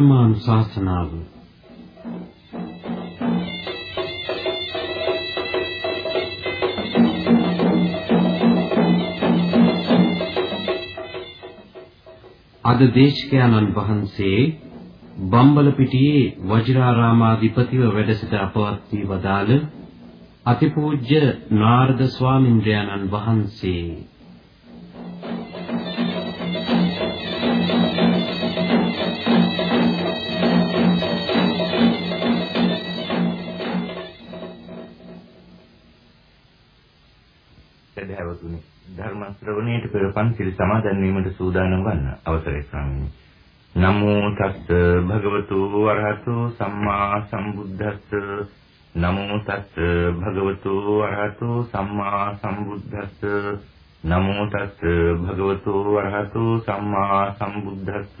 ධර්මානුශාසනාව. අද දේශකයන්න් වහන්සේ බම්බලපිටියේ වජිරාරාමාධිපතිව වැඩ සිට අපවත් වී වදාළ අතිපූජ්‍ය නාරද ස්වාමින්ද්‍රයන්න් වහන්සේ ශ්‍රවණයට පෙර පන්සිල් සමාදන් වීමට සූදානම් වන්න. අවසරයි ස්වාමීනි. නමෝ තස්ස භගවතු වරහතු සම්මා සම්බුද්දස්ස. නමෝ තස්ස භගවතු වරහතු සම්මා සම්බුද්දස්ස. නමෝ තස්ස භගවතු වරහතු සම්මා සම්බුද්දස්ස.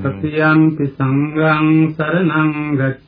සතියම්පි සංඝං සරණං ගච්ඡාමි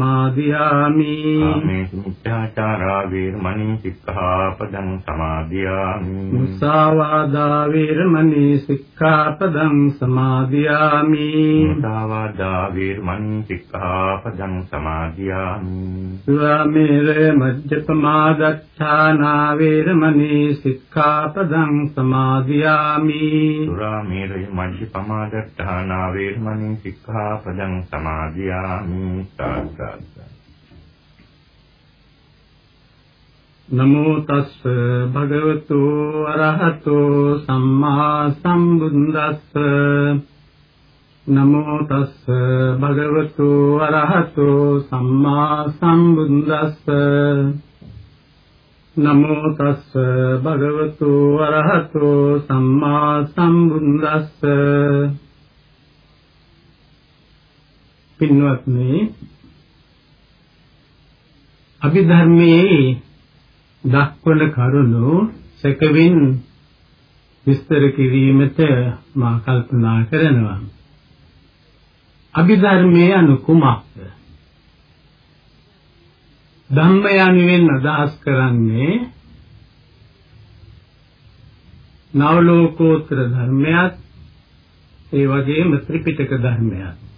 කාමේසු මිච්ඡාචාරා වේරමණී සික්ඛාපදං සමාදියාමි। මුසාවාදා වේරමණී සික්ඛාපදං සමාදියාමි। මුසාවාදා වේරමණී සික්ඛාපදං සමාදියාමි। සුරාමේරය මජ්ජපමාදච්ඡානා වේරමණී සික්ඛාපදං සමාදියාමි। සුරාමේරය මජ්ජපමාදච්ඡානා වේරමණී සික්ඛාපදං සමාදියාමි නමෝ තස්ස භගවතු අරහතෝ සම්මා සම්බුද්දස්ස. නමෝ තස්ස භගවතු අරහතෝ සම්මා සම්බුද්දස්ස. නමෝ තස්ස භගවතු අරහතෝ සම්මා සම්බුද්දස්ස. පින්වත්නි අභිධර්මයේ දක්වන කරුණු සැකවින් විස්තර කිරීමට මා කල්පනා කරනවා. අභිධර්මයේ අනු කුමක්ද? ධම්ම යනුවෙන් අදහස් කරන්නේ නවලෝකෝත්තර ධර්මයක් ඒ වගේම ත්‍රිපිටක ධර්මයක්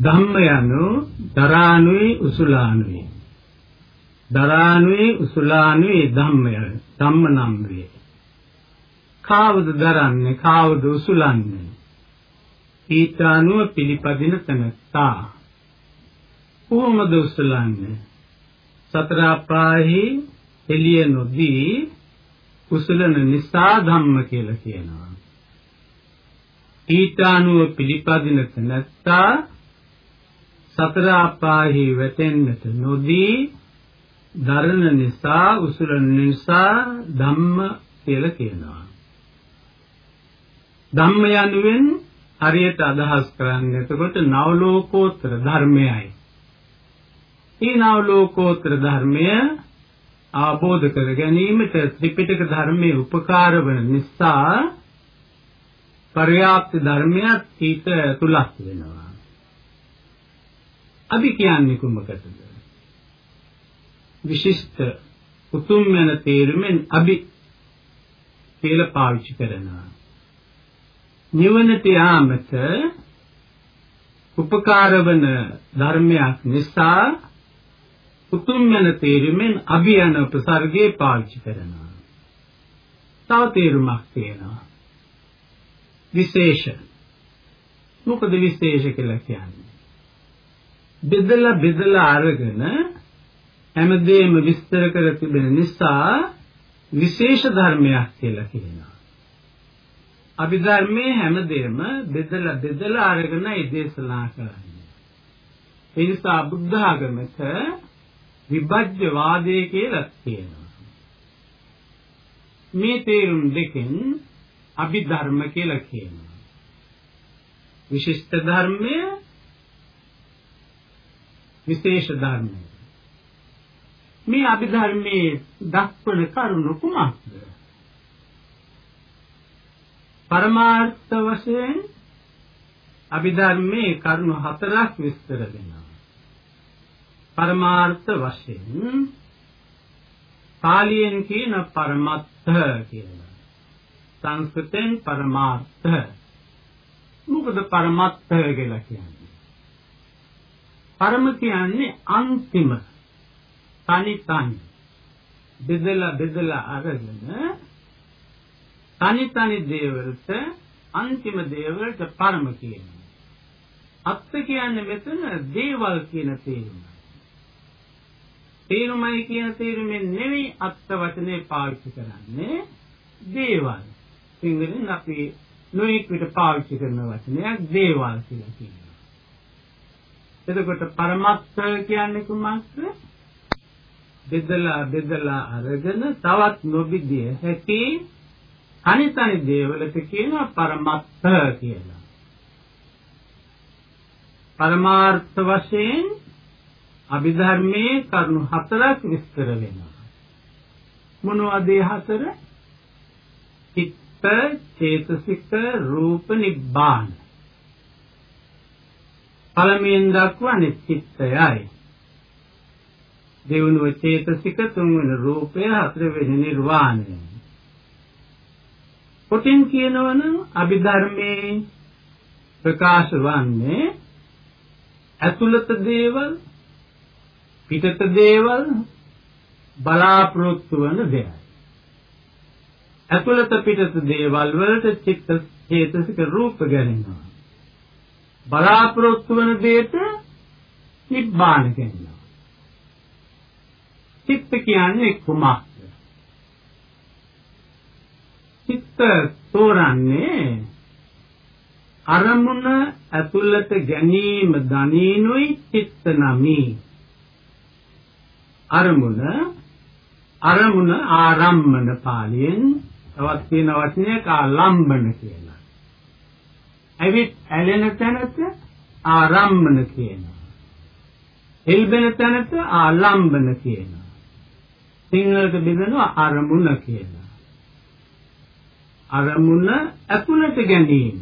ධම්ම යනු දරානුයි උසුලානුයි. දරානුයි උසුලානුයි ධම්මය ධම්ම නම් වේ කාවද දරන්නේ කාවද උසුලන්නේ? ඊතානුව පිළිපදින තනත්තා. කොහොමද උසුලන්නේ? සතර අපාහි එළිය නොදී කුසලන නිසා ධම්ම කියලා කියනවා. ඊතානුව පිළිපදින තනත්තා සතර අපාහි වැටෙන්නට නොදී දරණ නිසා උසුලන නිසා ධම්ම කියලා කියනවා. ධම්ම යනුවෙන් හරියට අදහස් කරන්නේ එතකොට නවලෝකෝත්තර ධර්මයයි. මේ නවලෝකෝත්තර ධර්මය ආબોධ කර ගැනීමට ත්‍රිපිටක ධර්මයේ උපකාර වන නිසා පර්යාප්ත ධර්මයක් ඊට තුලක් වෙනවා. අභි කියන්නේ කුමකටද? විශිෂ්ට උතුම් යන තේරුමෙන් අභි කියලා පාවිච්චි කරනවා. නිවනට යාමට උපකාර වන ධර්මයක් නිසා උතුම් යන තේරුමෙන් අභි යන උපසර්ගයේ පාවිච්චි කරනවා. තව තේරුමක් තියෙනවා. විශේෂ. මොකද විශේෂ කියලා කියන්නේ? බෙදලා බෙදලා අරගෙන හැමදේම විස්තර කර තිබෙන නිසා විශේෂ ධර්මයක් කියලා කියනවා. අභිධර්මයේ හැමදේම බෙදලා බෙදලා අරගෙන ඉදේශනා කරන්නේ. ඒ නිසා බුද්ධ ආගමක විභජ්‍ය වාදය කියලා කියනවා. මේ තේරුම් දෙකෙන් අභිධර්ම කියලා කියනවා. විශිෂ්ට ධර්මය විශේෂ ධර්මය. මේ අභිධර්මයේ දක්වන කරුණු කුමක්ද? පරමාර්ථ වශයෙන් අභිධර්මයේ කරුණු හතරක් විස්තර වෙනවා. පරමාර්ථ වශයෙන් පාලියෙන් කියන පරමත්ත කියලා. සංස්කෘතෙන් පරමාර්ථ. මොකද පරමත්ත කියලා කියන්නේ? පරම කියන්නේ අන්තිම තනි තනි බෙදලා බෙදලා අරගෙන තනි තනි දේවල්ට අන්තිම දේවල්ට පරම කියනවා. අත්ත කියන්නේ මෙතන දේවල් කියන තේරුමයි. තේරුමයි කියන තේරුමෙන් නෙවෙයි අත්ත වචනේ පාවිච්චි කරන්නේ දේවල්. සිංහලෙන් අපි නොඑක් විට පාවිච්චි කරන වචනයක් දේවල් කියලා කියනවා. එතකොට පරමත්ත කියන්නේ කුමක්ද? බෙදලා බෙදලා අරගෙන තවත් නොබිදිය හැකි අනිතනි දේවලට කියනවා පරමත්ත කියලා. පරමාර්ථ වශයෙන් අභිධර්මයේ කරුණු හතරක් විස්තර වෙනවා. මොනවද ඒ හතර? චිත්ත, චේතසික, රූප, නිබ්බාන. පළමුවෙන් දක්වන්නේ චිත්තයයි. දෙවනුව චේතසික තුන්වෙනි රූපය හතරවෙනි නිර්වාණය. කොටින් කියනවනම් අභිධර්මයේ ප්‍රකාශ වන්නේ ඇතුළත දේවල් පිටත දේවල් බලාපොරොත්තු වන දෙයක් ඇතුළත පිටත දේවල් වලට චිත්ත චේතසික රූප ගැනෙනවා. බලාපොරොත්තු වන දෙයට නිබ්බාන කියනවා චිත්ත කියන්නේ කුමක්ද? චිත්ත තෝරන්නේ අරමුණ ඇතුළත ගැනීම දනීනුයි චිත්ත නමි. අරමුණ අරමුණ ආරම්මන පාලියෙන් තවත් තියෙන වචනයක ආලම්බන කියලා. ඇවිත් ඇලෙන තැනට ආරම්මන කියනවා. එල්බෙන තැනට ආලම්බන කියනවා. සිංහලට බෙදනවා අරමුණ කියලා. අරමුණ ඇතුළට ගැනීම.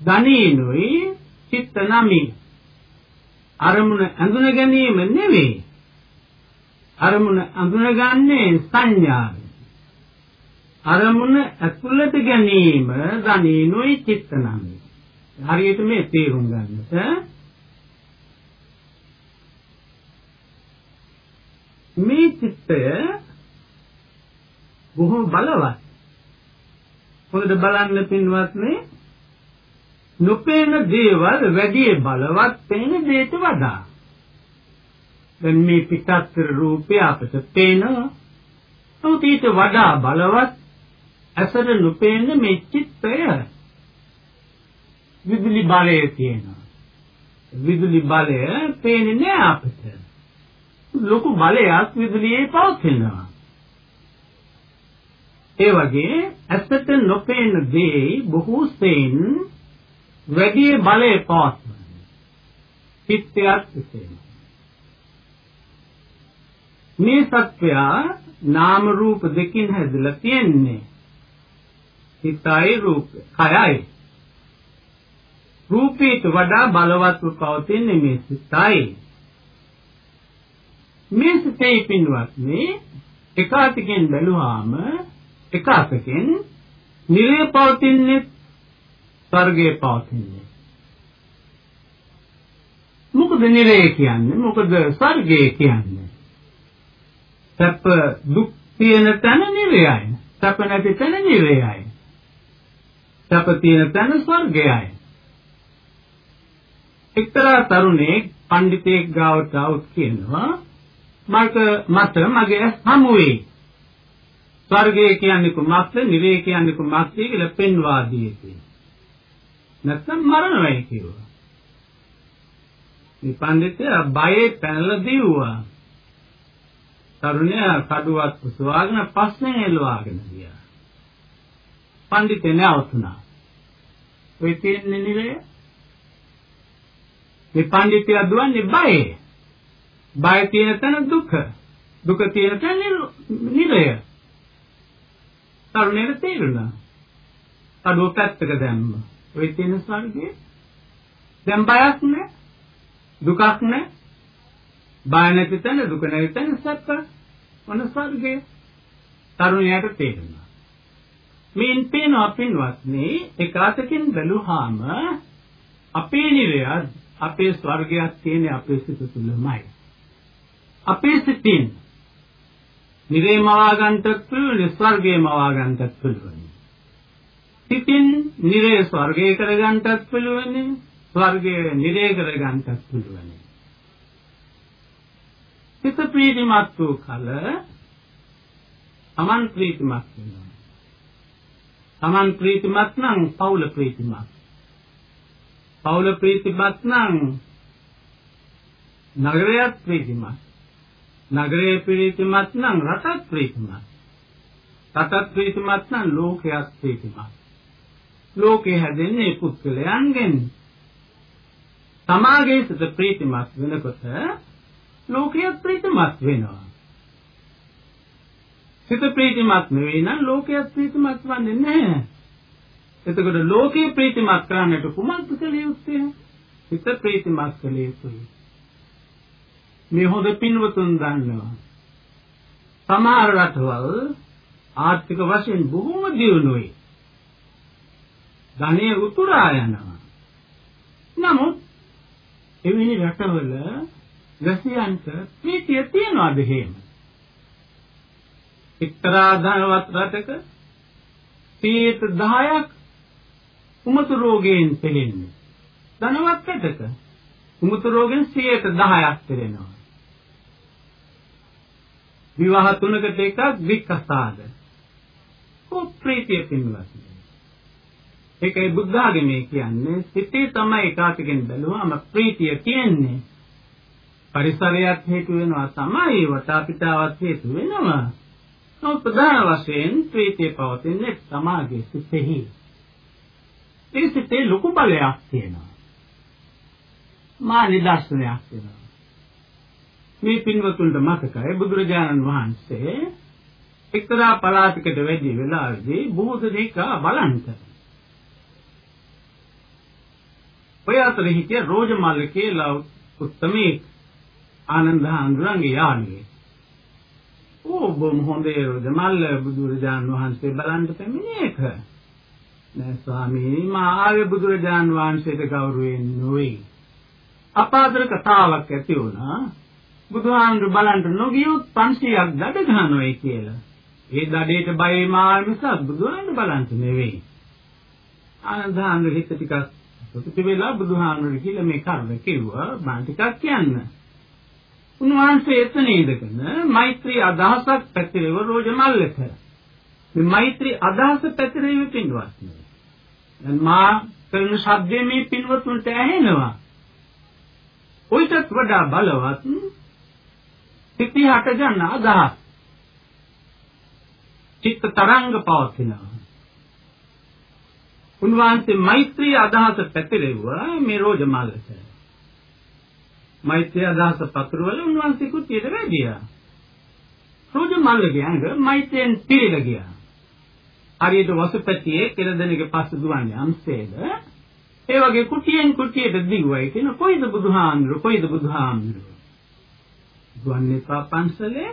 ධනීනුයි චිත්ත නමි. අරමුණ අඳුන ගැනීම නෙවෙයි. අරමුණ අඳුනගන්නේ සංඥාවෙන්. අරමුණ ඇතුළට ගැනීම ධනීනුයි චිත්ත නමි. හරියට මේ තේරුම් ගන්නට මේ චිත්තය බොහෝ බලවත්. හොඳට බලන්න පින්වත්නි නොපේන දේවල් වැඩි බලවත් පේන දේට වඩා. දැන් මේ පිටස්තර රූපය අපට පේනවා. නමුත් ඊට වඩා බලවත් ඇසට නොපේන මේ චිත්තය විදුලි බලය තියෙනවා. විදුලි බලය පේන්නේ නෑ අපිට. ලොකු බලයක් විදුලියේ පවතිනවා. ඒ වගේ ඇත්තට නොපෙනෙන දේ බොහෝ සෙයින් වැඩි බලය පවත්වනවා. චිත්තයක් විසෙනවා. මේ සත්‍යය නාම රූප දෙකින් හැදලා තියෙන්නේ. හිතයි රූප, කයයි. රූපීට වඩා බලවත්ව පවතින්නේ මේ සිතයි. මේ සිතේ පින්වත්නි එක අතකින් බැලුවාම එක අතකින් නිරේ පවතින්නේ ස්වර්ගයේ පවතින්නේ. මොකද නිරේ කියන්නේ? මොකද ස්වර්ගය කියන්නේ? සැප දුක් තියෙන තැන නිරයයි. සැප නැති තැන නිරයයි. සැප තියෙන තැන ස්වර්ගයයි. එක්තරා තරුණෙක් පඬිතෙක් ගාවට આવුත් කියනවා මට මට මගේ හමුවේ. ස්වර්ගය කියන්නේ කුමක්ද? නිරේ කියන්නේ කුමක්ද? කියලා පෙන්වා දීදී නැත්නම් මරණයයි කිව්වා. මේ පඬිතයා බයේ පැනලා දීවුවා. තරුණයා කඩුවක් උසවාගෙන පස්නේ එළවාගෙන ගියා. පඬිතේ නැවතුණා. ඔය තියෙන්නේ නිරේ මේ පඬිතුයා දුවන්නේ බයේ. බය තියෙන තැන දුක. දුක තියෙන තැන නිරය. තරුණයට තේරුණා. අඩුව පැත්තක දැම්ම. ඔය තියෙන ස්වර්ගයේ දැන් බයක් නැහැ. දුකක් නැහැ. බය නැති තැන දුක නැති තැන සත්‍ය. මොන ස්වර්ගයේ තරුණයාට තේරුණා. මේන් පේනවා පින්වත්නි එක අතකින් බැලුවාම අපේ නිරයත් අපේ ස්වර්ගයක් තියෙන්නේ අපේ සිත තුළමයි. අපේ සිතින් නිරේ මවා ගන්නත් පුළුවන් ස්වර්ගේ මවා ගන්නත් පුළුවන්. සිතින් නිරේ ස්වර්ගේ කර ගන්නත් පුළුවන් ස්වර්ගේ නිරේ කර ගන්නත් පුළුවන්. සිත ප්‍රීතිමත් වූ කල අමන් ප්‍රීතිමත් වෙනවා. අමන් ප්‍රීතිමත් නම් පෞල ප්‍රීතිමත්. පවුල ප්‍රීතිමත් නම් නගරයත් ප්‍රීතිමත්. නගරයේ ප්‍රීතිමත් නම් රටත් ප්‍රීතිමත්. රටත් ප්‍රීතිමත් නම් ලෝකයක් ප්‍රීතිමත්. ලෝකේ හැදෙන්නේ පුද්ගලයන්ගෙන්. සමාගයේ සිට ප්‍රීතිමත් වෙනකොට ලෝකයක් ප්‍රීතිමත් වෙනවා. සිත ප්‍රීතිමත් නෙවෙයි නම් ලෝකයක් ප්‍රීතිමත් වන්නේ නැහැ. එතකොට ලෝකේ ප්‍රීතිමත් කරන්නට කුමක්ද කළ යුත්තේ? හිත ප්‍රීතිමත් කළ යුතුයි. මේ හොඳ පින්වතුන් දන්නවා. සමහර රටවල් ආර්ථික වශයෙන් බොහෝම දියුණුයි. ධනය උතුරා යනවා. නමුත් එවැනි රටවල රැසියන්ට ප්‍රීතිය තියනවාද එහෙම? එක්තරා ධනවත් රටක 10ක් කුමතු රෝගයෙන් පෙළෙන්නේ. ධනවත් පැටක කුමතු රෝගෙන් 10%ක් පෙළෙනවා. විවාහ තුනකට එකක් වික්කසාද. කුප්‍රීතිය පින්වත්නි. ඒකයි බුද්ධ ආගමේ කියන්නේ සිතේ තමයි ඒකාතකින් බැලුවාම ප්‍රීතිය කියන්නේ. පරිසරයත් හේතු වෙනවා තමයි වටාපිටාවත් හේතු වෙනවා. නමුත් ප්‍රධාන වශයෙන් ප්‍රීතිය පවතින්නේ සමාගයේ සිතෙහි. ඒ සිතේ ලොකු බලයක් තියෙනවා. මා නිදර්ශනයක් වෙනවා. මේ පින්වතුන්ට මතකයි බුදුරජාණන් වහන්සේ එක්තරා පළාතකට වැඩි වෙලාවේදී බොහෝ දෙනෙක් බලන්ත. ඔය අතර හිටිය රෝජමල්ල කියලා උත්තමී ආනන්ද හඳුරන්ගේ යාළුවෙක්. ඕ බොම් හොඳේ රෝජමල්ල බුදුරජාණන් වහන්සේ බලන්න පැමිණේක. නෑ ස්වාමීනි මා ආවේ බුදුරජාන් වහන්සේට ගෞරවයෙන් නොවේ. අපාදර කතාවක් ඇති වුණා. බුදුහාමුදුරු බලන්න නොගියොත් 500ක් දඩ ගන්නවයි කියලා. ඒ දඩේට බයේ මා මිසක් බුදුහාමුදුරු බලන්න නෙවෙයි. ආනන්දහාමුදුරු හිත ටිකක් සතුටු වෙලා බුදුහාමුදුරු කියලා මේ කරුණ කිව්වා මම ටිකක් කියන්න. උන්වහන්සේ එතන ඉඳගෙන මෛත්‍රී අදහසක් පැතිරෙව රෝජ මල්ලක. මේ මෛත්‍රී අදහස පැතිරෙවි පින්වත් නේ. දැන් මා කරන ශබ්දයේ මේ පින්වත්තුන්ට ඇහෙනවා. ඔයිටත් වඩා බලවත් සිටි හට ගන්න අදහස්. චිත්ත තරංග පවතිනවා. උන්වහන්සේ මෛත්‍රී අදහස පැතිරෙව්වා මේ රෝජ මල්ලට. මෛත්‍රී අදහස පතුරවල උන්වහන්සේ කුටියට වැඩියා. රෝජ මල්ලගේ ඇඟ මෛත්‍රියෙන් පිරීලා ගියා. හරියට වසුපැටියේ කෙළදෙනක පස්ස දුවන්නේ අම්සේද ඒ වගේ කුටියෙන් කුටියට දිගුවයි කියන කොයිද බුදුහාමුදුරු කොයිද බුදුහාමුදුරු දුවන්නේ පන්සලේ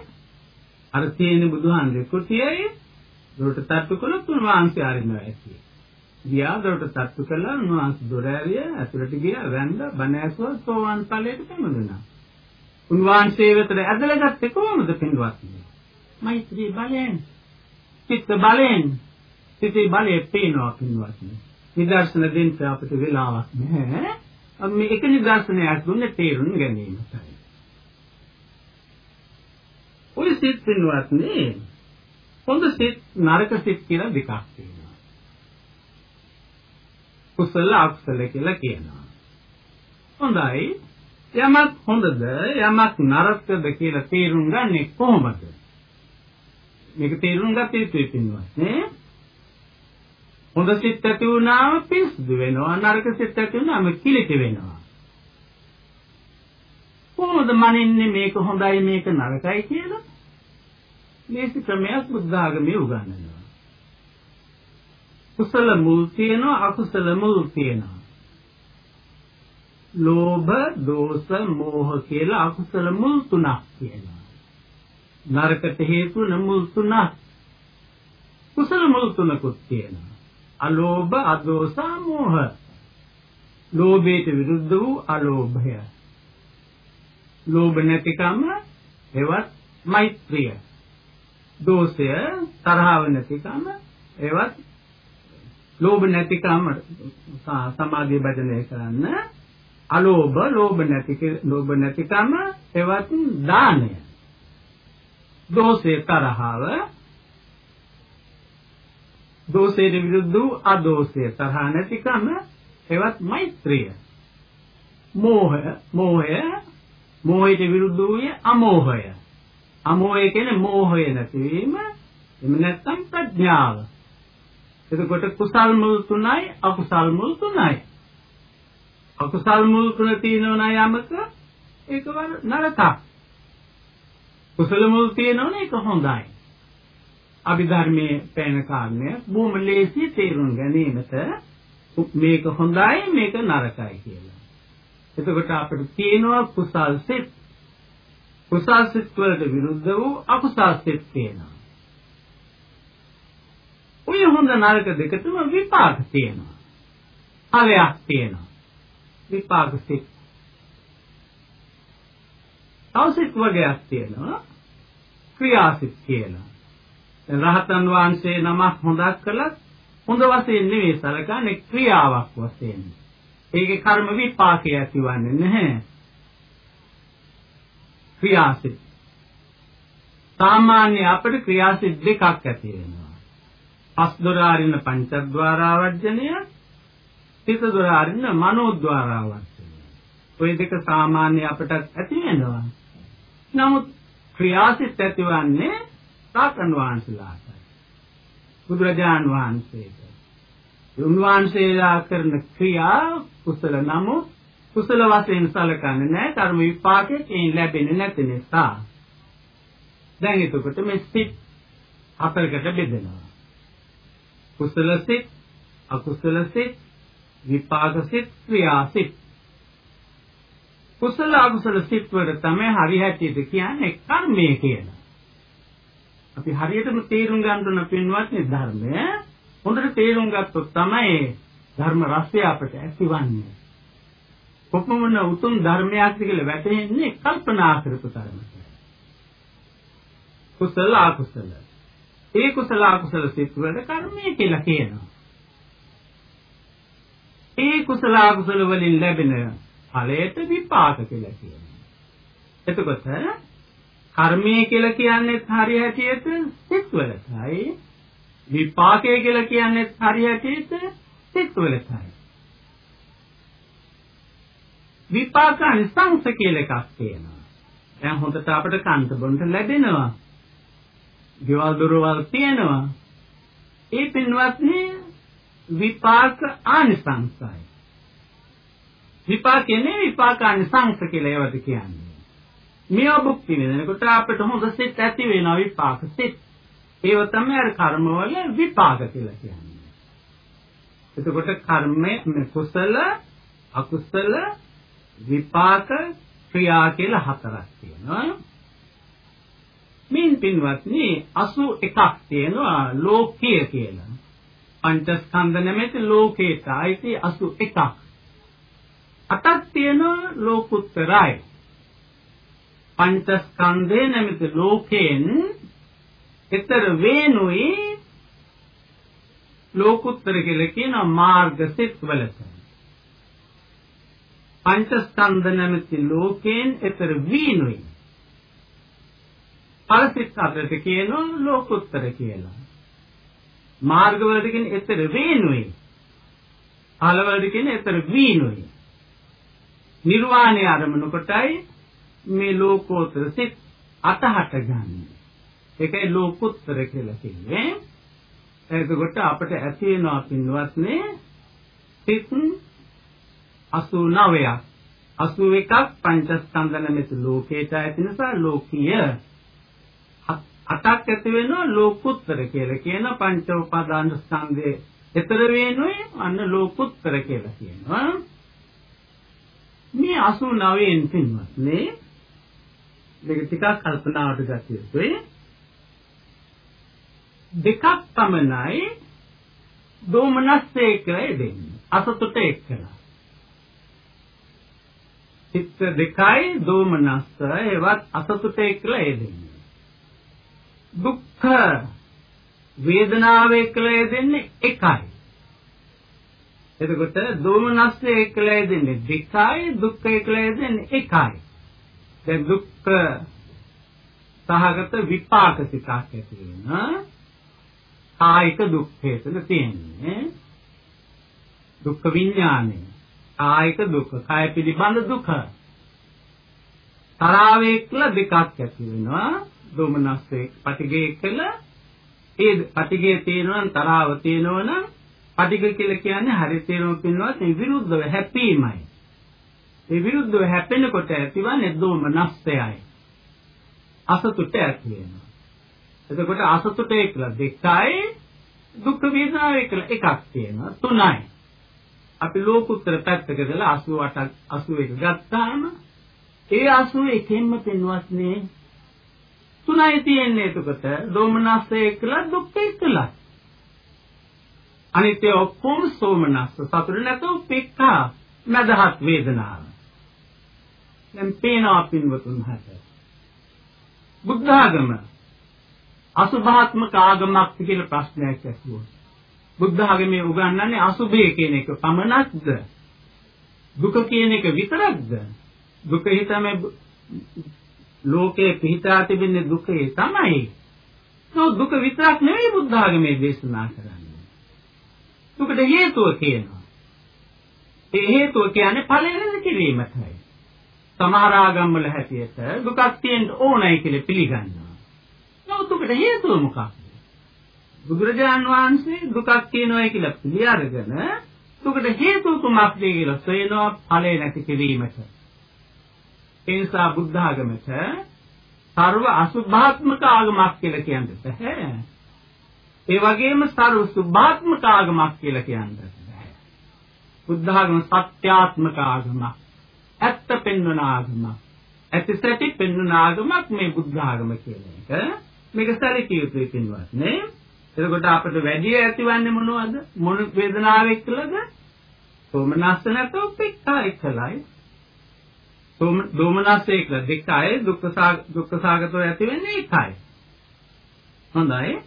අර තියෙන බුදුහාමුදුරු කුටියයි දොරට තට්ටු කළොත් උන්වහන්සේ ආරිනවා ඇති. ගියා දොරට තට්ටු කළා උන්වහන්සේ දොර ඇරිය ඇතුළට ගියා වැන්ද බණ ඇසුවා සෝවාන් ඵලයට පැමිණුණා. උන්වහන්සේ වෙතට ඇදලා ගත්තේ කොහොමද පින්වත්නි? මෛත්‍රී බලයෙන් චිත්ත බලයෙන් සිතේ බලය පේනවා පින්වත්නි. නිදර්ශන දෙන්න අපිට වෙලාවක් නැහැ. අපි මේ එක නිදර්ශනයක් දුන්නේ තේරුම් ගැනීමටයි. ඔය සිත් පින්වත්නි හොඳ සිත් නරක සිත් කියලා දෙකක් තියෙනවා. කුසල අකුසල කියලා කියනවා. හොඳයි. යමක් හොඳද යමක් නරකද කියලා තේරුම් ගන්නේ කොහොමද? මේක තේරුම් ගත යුතුයි පින්වත් නේ? හොඳ සිත් ඇති වුණාම පිස්සු වෙනවා නරක සිත් ඇති වුණාම කිලිටි වෙනවා. කොහොමද මනින්නේ මේක හොඳයි මේක නරකයි කියලා? මේක ක්‍රමයක් බුද්ධ ආගමේ උගන්වනවා. කුසල මුල් තියෙනවා අකුසල මුල් තියෙනවා. ලෝභ, දෝෂ, මෝහ කියලා අකුසල මුල් තුනක් තියෙනවා. නරකට හේතු මුල් තුනක්. කුසල මුල් තුනකුත් තියෙනවා. අලෝභ, අදෝස, මෝහ. ලෝභයට විරුද්ධ වූ අලෝභය. ලෝභ නැතිකම එවත් මෛත්‍රිය. දෝෂය තරහව නැතිකම ඒවත් ලෝභ නැතිකම සමාධිය බදනය කරන්න. අලෝභ ලෝභ නැති ලෝභ නැතිකම ඒවත් දානය. දෝෂය තරහව දෝෂයට විරුද්ධ වූ අදෝෂය තරහ නැතිකම ඒවත් මෛත්‍රිය. මෝහය මෝහය මෝහයට විරුද්ධ වූයේ අමෝහය. අමෝහය කියන්නේ මෝහය නැතිවීම එහෙම නැත්නම් ප්‍රඥාව. එතකොට කුසල් මුල් තුනයි අකුසල් මුල් තුනයි. අකුසල් මුල් තුන තියෙනවා යමක ඒක නරකක්. කුසල මුල් තියෙනවනේ ඒක හොඳයි. අභිධර්මයේ පෑන කාරණය බොහොම ලේසි තේරුම් ගැනීමට මේක හොඳයි මේක නරකයි කියලා. එතකොට අපිට තියෙනවා කුසල් සිත් කුසල් සිත් වලට විරුද්ධ වූ අකුසල් සිත් තියෙනවා. ඔය හොඳ නරක දෙකටම විපාක තියෙනවා. ඵලයක් තියෙනවා. විපාක සිත්. තවසිත වර්ගයක් තියෙනවා. ක්‍රියාසිත කියලා. රහතන් වහන්සේ නමක් හොදක් කළත් හොඳ වශයෙන් නෙවෙයි සලකන්නේ ක්‍රියාවක් වශයෙන්. ඒකේ කර්ම විපාකයක් ඇතිවන්නේ නැහැ. ක්‍රියාසිත. සාමාන්‍ය අපිට ක්‍රියාසිත දෙකක් ඇති වෙනවා. පස් දොර අරින්න පංචද්වාරාවර්ජනය, සිත දොර අරින්න මනෝද්වාරාවර්ජනය. ওই දෙක සාමාන්‍ය අපිට ඇති වෙනවා. නමුත් ක්‍රියාසිත ඇතිවන්නේ සාකන් වහන්සේලාට. බුදුරජාන් වහන්සේට. උන්වහන්සේලා කරන ක්‍රියා කුසල නමුත් කුසල වශයෙන් සලකන්නේ නැහැ කර්ම විපාකයෙන් එයින් ලැබෙන්නේ නැති නිසා. දැන් එතකොට මේ සිත් හතරකට බෙදෙනවා. කුසල සිත්, අකුසල සිත්, විපාක සිත්, ක්‍රියා සිත්. කුසල අකුසල සිත් වල තමයි හරි හැටියට කියන්නේ කර්මය කියලා. අපි හරියටම තේරුම් ගන්න ඕන පින්වත්නි ධර්මය හොඳට තේරුම් ගත්තොත් තමයි ධර්ම රසය අපට ඇතිවන්නේ. කොපමණ උතුම් ධර්මයක්ද කියලා වැටහෙන්නේ කල්පනා කරපු තරමට. කුසල අකුසල. ඒ කුසල අකුසල සිත් වල කර්මය කියලා කියනවා. ඒ කුසල අකුසල වලින් ලැබෙන ඵලයට විපාක කියලා කියනවා. එතකොට කර්මය කියලා කියන්නේ හරි හැටියට සිත් වලටයි විපාකය කියලා කියන්නේ හරි හැටියට සිත් වලටයි. විපාක අනිසංස කියලා එකක් තියෙනවා. දැන් හොඳට අපිට කන්ත බොන්න ලැබෙනවා. ගෙවල් දොරවල් තියෙනවා. ඒ පින්වත්නි විපාක ආනිසංසයි. විපාක කියන්නේ විපාක ආනිසංස කියලා ඒවට කියන්නේ. මේ භුක්ති විඳිනකොට අපිට හොඳ සිත් ඇති වෙනවා විපාක සිත්. ඒව තමයි අර කර්මවල විපාක කියලා කියන්නේ. එතකොට කර්මය කුසල අකුසල විපාක ක්‍රියා කියලා හතරක් තියෙනවා. මින් පින්වත්නි 81ක් තියෙනවා ලෝකය කියලා. පංචස්කන්ධ නැමැති ලෝකේට අයිති 81ක්. අටක් තියෙනවා ලෝකුත්තරයි. පංචස්කන්ධේ නැමැති ලෝකයෙන් ඊතර වේනුයි ලෝකුත්තර කියලා කියන මාර්ග සිත් වලට. පංචස්කන්ධ නැමැති ලෝකයෙන් ඊතර වීනුයි. ඵලසිත අතරට කියනවා ලෝකුත්තර කියලා. මාර්ගවලට කියන්නේ ඊතර වේනුයි. ඵලවලට කියන්නේ ඊතර වීනුයි. නිර්වාණය අරමුණු කොටයි මේ ලෝකෝත්තර සිත් අතහට ගන්න. ඒකයි ලෝකුත්තර කියලා කියන්නේ. එතකොට අපිට ඇති වෙනවා පින්වත්නි සිත් 89ක් 81ක් පංචස්කන්ධ නැමෙති ලෝකේට ඇති නිසා ලෝකීය අටක් ඇති වෙනවා ලෝකුත්තර කියලා කියන පංච උපාදාන ස්කන්ධයේ. ඊතර වෙනුයි අන්න ලෝකුත්තර කියලා කියනවා. මේ 89න් පින්වත්නි මේක ටිකක් කල්පනාවට ගත යුතුයි. දෙකක් පමණයි දෝමනස්සේ කියලා දෙන්නේ අසතුට එක්කලා. චිත්ත දෙකයි දෝමනස්ස ඒවත් අසතුට එක්කලා දෙන්නේ. දුක්ඛ වේදනාව එක්කලා දෙන්නේ එකයි. එතකොට දෝමනස්සේ එක්කලා දෙන්නේ දෙකයි දුක්ඛ එක්කලා දෙන්නේ එකයි. දැන් දුක්ඛ සහගත විපාක සිතක් ඇති වෙනවා කායික දුක්ඛයතන තියෙන්නේ. දුක්ඛ විඥානය කායික දුක්ඛ කාය පිළිබඳ දුක. තරාවේ කියලා දෙකක් ඇති වෙනවා. දෝමනස්සේ පටිගේ කියලා ඒ පටිගේ තියෙනවා තරාව තියෙනවා නම් පටිග කියලා කියන්නේ හරි තේරුම් පින්වත් මේ විරුද්ධව හැපීමයි. ඒ විරුද්ධව හැපෙනකොට ඇතිවන්නේ දෝමනස්සයයි. අසතුට ඇති වෙනවා. එතකොට අසතුට එක්කලා දෙකයි දුක් වේදනාව එක්කලා එකක් තියෙනවා තුනයි. අපි ලෝකුත්තර පැත්තක දාලා 88ක් 81 ගත්තාම ඒ 81ෙන්ම පෙන්වත්නේ තුනයි තියෙන්නේ එතකොට දෝමනස්ස එක්කලා දුක් එක්කලා. අනිත්‍ය ඔක්කොම සෝමනස්ස සතුට නැතෝ පික්ඛා මදහත් වේදනාව. දැන් පේනවා පින්වතුන් හට. බුද්ධ ආගම අසුභාත්මක ආගමක් කියලා ප්‍රශ්නයක් ඇහුවොත් බුද්ධ ආගමේ උගන්වන්නේ අසුභය කියන එක පමණක්ද දුක කියන එක විතරක්ද දුක හිතමේ ලෝකේ පිහිටා තිබෙන්නේ දුකේ තමයි. ඒ දුක විතරක් නෙවෙයි බුද්ධ ආගමේ දේශනා කරන්නේ. දුකට හේතුව කියනවා. ඒ හේතුව කියන්නේ ඵලයෙන් කිරීමටයි සමහර ආගම් වල හැටියට දුකක් තියෙන්න ඕනයි කියලා පිළිගන්නවා. නමුත් හේතුව මොකක්ද? බුදුරජාන් වහන්සේ දුකක් තියෙනවා කියලා පිළි අරගෙන දුකට හේතුව කුමක්ද කියලා සොයනවා ඵලේ නැති කිරීමට. ඒ නිසා බුද්ධ ආගමට සර්ව අසුභාත්මක ආගමක් කියලා කියන්න බෑ. ඒ වගේම සර්ව සුභාත්මක ආගමක් කියලා කියන්න බෑ. බුද්ධ ආගම සත්‍යාත්මක ආගමක්. ඇත්ත පෙන්වන ආගමක්. ඇතිසැටි පෙන්වන ආගමක් මේ බුද්ධ ආගම කියන එක. මේක සැලකිය යුතුයි පින්වත් නේ එතකොට අපිට වැඩි ඇතිවන්නේ මොනවද මොන වේදනාව එක්කලද සෝමනස්ස නැතෝ පිටා එක්කලයි සෝම දෝමනස්සේ කියලා දෙකයි දුක්ඛ සාගතව ඇති වෙන්නේ එකයි. හොඳයි.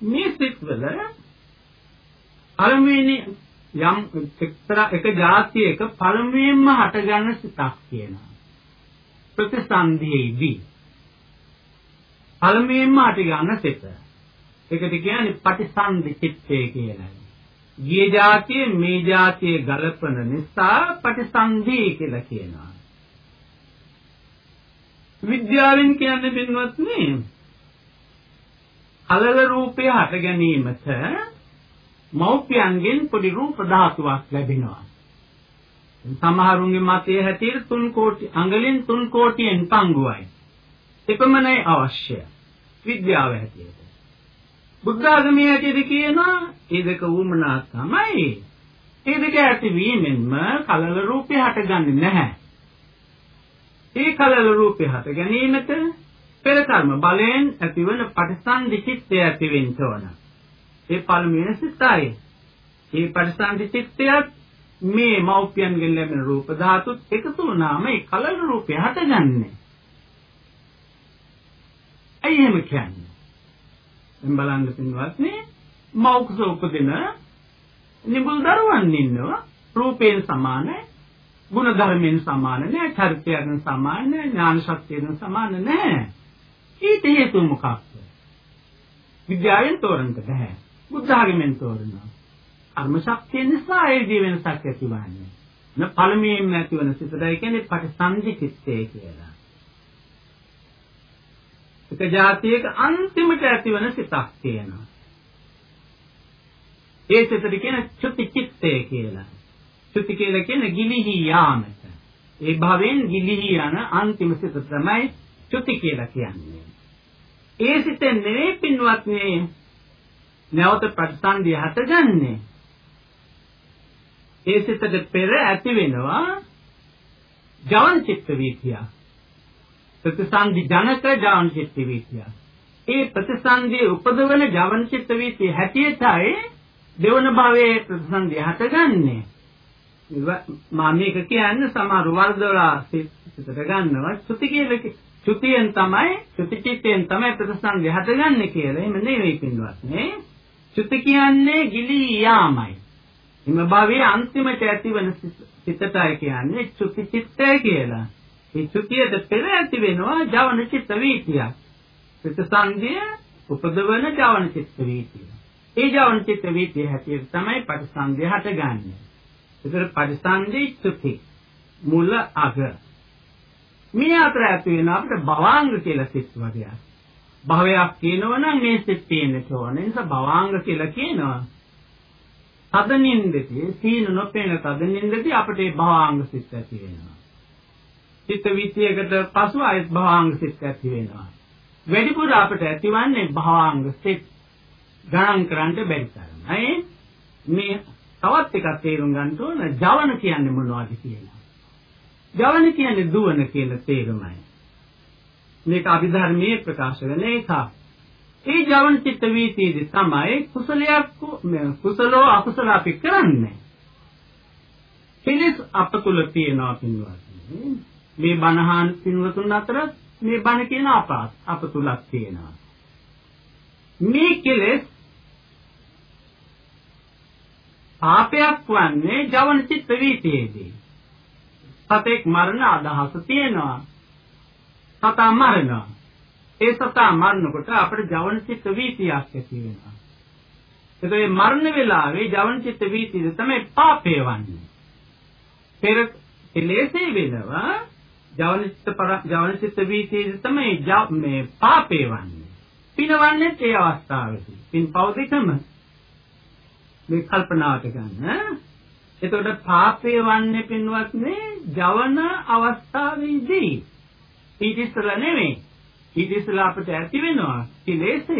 මේ සිත්වල පළමුවෙනි යම් එක්තරා එක જાතියක පළමුවෙන්ම හටගන්න සිතක් කියනවා. ප්‍රතිසන්ධියේදී පළමුවෙන්ම හටගන්න සිත. ඒකට කියන්නේ පටිසන්ධි චිත්තය කියලා. ගිය જાතිය මේ જાතිය ගලපන නිසා පටිසන්ධි කියලා කියනවා. විද්‍යාවෙන් කියන්නේ පින්වත්නි කලල රූපය හට ගැනීමට මෞපියන්ගෙන් පොඩි රූප ධාතුවක් ලැබෙනවා. සමහරුන්ගේ මතය හැටියට 3 කෝටි අඟලින් 3 කෝටියෙන් පංගුවයි. එපමණයි අවශ්‍ය. විද්‍යාව හැටියට. බුද්ධ ආගමේ ඇටිද කියනවා ඒ දෙක වුමනා තමයි. ඒ දෙක ඇති වීමෙන්ම කලල රූපය හටගන්නේ නැහැ. ඒ කලල රූපය හට ගැනීමට පෙර කර්ම බලයෙන් ඇතිවන පටිසන්ධි චිත්තය ඇති වෙන්න ඕන. ඒ පළමුවෙන සිතයි. ඒ පටිසන්ධි චිත්තයත් මේ මෞපියන්ගෙන් ලැබෙන රූප ධාතුත් එකතු වුණාම ඒ කලල රූපය හටගන්නේ. ඇයි එහෙම කියන්නේ? දැන් බලන්න පින්වත්නි මෞකස උපදින නිබුල් දරුවන් ඉන්නවා රූපයෙන් සමානයි ගුණ ධර්මයෙන් සමාන නෑ චරිතයෙන් සමාන නෑ ඥාන ශක්තියෙන් සමාන නෑ. ඊට හේතු මොකක්ද? විද්‍යාවෙන් තෝරන්න බෑ. බුද්ධ ආගමෙන් තෝරනවා. කර්ම ශක්තිය නිසා ඒ ජී වෙනසක් ඇතිවන්නේ. න පළමුවෙන්ම ඇතිවන සිතයි කියන්නේ පටිසන්ධි චිත්තය කියලා. එක જાතියක අන්තිමට ඇතිවන සිතක් තියෙනවා ඒ සිතට කියන චුති චිත්තය කියලා. චුති කියලා කියන්නේ ගිලිහි යාමට. ඒ භවෙන් ගිලිහි යන අන්තිම සිත තමයි චුති කියලා කියන්නේ. ඒ සිතෙන් නෙවෙයි පින්වත්නි නැවත ප්‍රතිසන්දිය හටගන්නේ. ඒ සිතට පෙර ඇති වෙනවා ජවන් චිත්ත වීතිය. ප්‍රතිසන්දි ජනක ජවන් චිත්ත වීතිය. ඒ ප්‍රතිසන්දියේ උපදවන ජවන් චිත්ත වීතිය හැටියටයි දෙවන භවයේ ප්‍රතිසන්දිය හටගන්නේ. මා මේක කියන්නේ සමහර වර්ධවලා සිතට ගන්නවා චුති කියලා චුතියෙන් තමයි චුතිචිත්තයෙන් තමයි ප්‍රතිසංගය හටගන්නේ කියලා. එහෙම නෙවෙයි පින්වත් නේ. චුති කියන්නේ ගිලී යාමයි. හිම භවයේ අන්තිමට ඇතිවන සිතටයි කියන්නේ චුතිචිත්තය කියලා. මේ චුතියට පෙර ඇති වෙනවා ජවන චිත්ත වීතිය. ප්‍රතිසංගය උපදවන ජවන චිත්ත වීතිය. ඒ ජවන චිත්ත වීතිය හැටියට තමයි ප්‍රතිසංගය හටගන්නේ. ඒතර පරිසන්දේ චුති මුල අග. මේ අතර ඇති වෙන අපිට භවාංග කියලා සිත් වර්ගයක් භවයක් කියනවනම් මේ සිත් තියෙන්න ඕන. නිසා භවාංග කියලා කියනවා. තදනින්දති සීන නොපෙන තදනින්දති අපිට මේ භවාංග සිත් ඇති වෙනවා. චිත්ත විචයකට පසු ආයත් භවාංග සිත් ඇති වෙනවා. වැඩිපුර අපිට ඇතිවන්නේ භවාංග සිත් ගණන් කරන්න බැරි තරමයි. මේ තවත් එකක් තේරුම් ගන්න ඕන ජවන කියන්නේ මොනවද කියලා. ජවන කියන්නේ දුවන කියන තේරුමයි. මේක අභිධර්මයේ ප්‍රකාශ වෙන එකක්. ඒ ජවන චිත්ත වීතියේදී තමයි කුසලයක් කුසලෝ අකුසල අපි කරන්නේ. කෙලෙස් අප තුල තියෙනවා පින්වත්නි. මේ බණහන් පින්වතුන් අතර මේ බණ කියන අපාත් අප තුලක් තියෙනවා. මේ කෙලෙස් පාපයක් වන්නේ ජවන චිත්ත වීතියේදී. සතෙක් මරණ අදහස තියෙනවා. සතා මරනවා. ඒ සතා මරනකොට අපිට ජවන චිත්ත වීතියක් ඇති වෙනවා. ඒකේ මරණ වෙලාවේ ජවන චිත්ත වීතිය තමයි පාපය වන්නේ. පෙර එලෙසේ වෙනවා ජවන චිත්ත පර ජවන චිත්ත වීතිය තමයි මේ පාපේ වන්නේ. පිනවන්නේ ඒ අවස්ථාවේදී. පින් පව දෙකම මේ කල්පනාවට ගන්න. එතකොට පාපය වන්නේ පින්වත්නි ජවන අවස්ථාවේදී. ඊට ඉස්සෙල්ලා නෙමෙයි. ඊට ඉස්සෙල්ලා අපිට ඇති වෙනවා කිලේශය.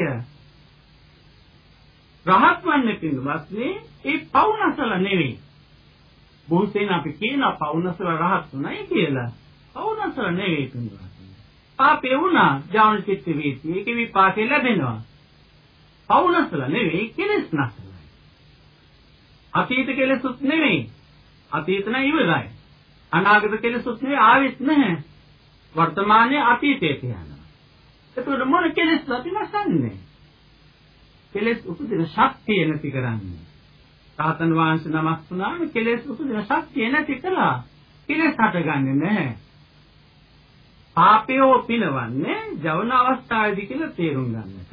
රහත් වන්නේ පින්වත්නි ඒ පවුනසල නෙමෙයි. බොහෝසෙන් අපි කියන පවුනසල රහත් උනායි කියලා. පවුනසල නෙමෙයි පින්වත්නි. පාපේ වුණා ජවන චිත්ත වීති. ඒක විපාකේ ලැබෙනවා. පවුනසල නෙමෙයි කෙලස් නැසල. අතීත කෙලෙසුත් නෙමෙයි. අතීත නම් ඉවරයි. අනාගත කෙලෙසුත් නෙවෙයි ආවෙත් නැහැ. වර්තමානයේ අතීතයට යනවා. එතකොට මොන කෙලෙස් අපි නැසන්නේ? කෙලෙස් උපදින ශක්තිය නැති කරන්නේ. සාතන් වහන්සේ නමක් වුණාම කෙලෙස් උපදින ශක්තිය නැති කළා. කෙලෙස් හටගන්නේ නැහැ. පාපයෝ පිනවන්නේ ජවන අවස්ථාවේදී කියලා තේරුම් ගන්නට.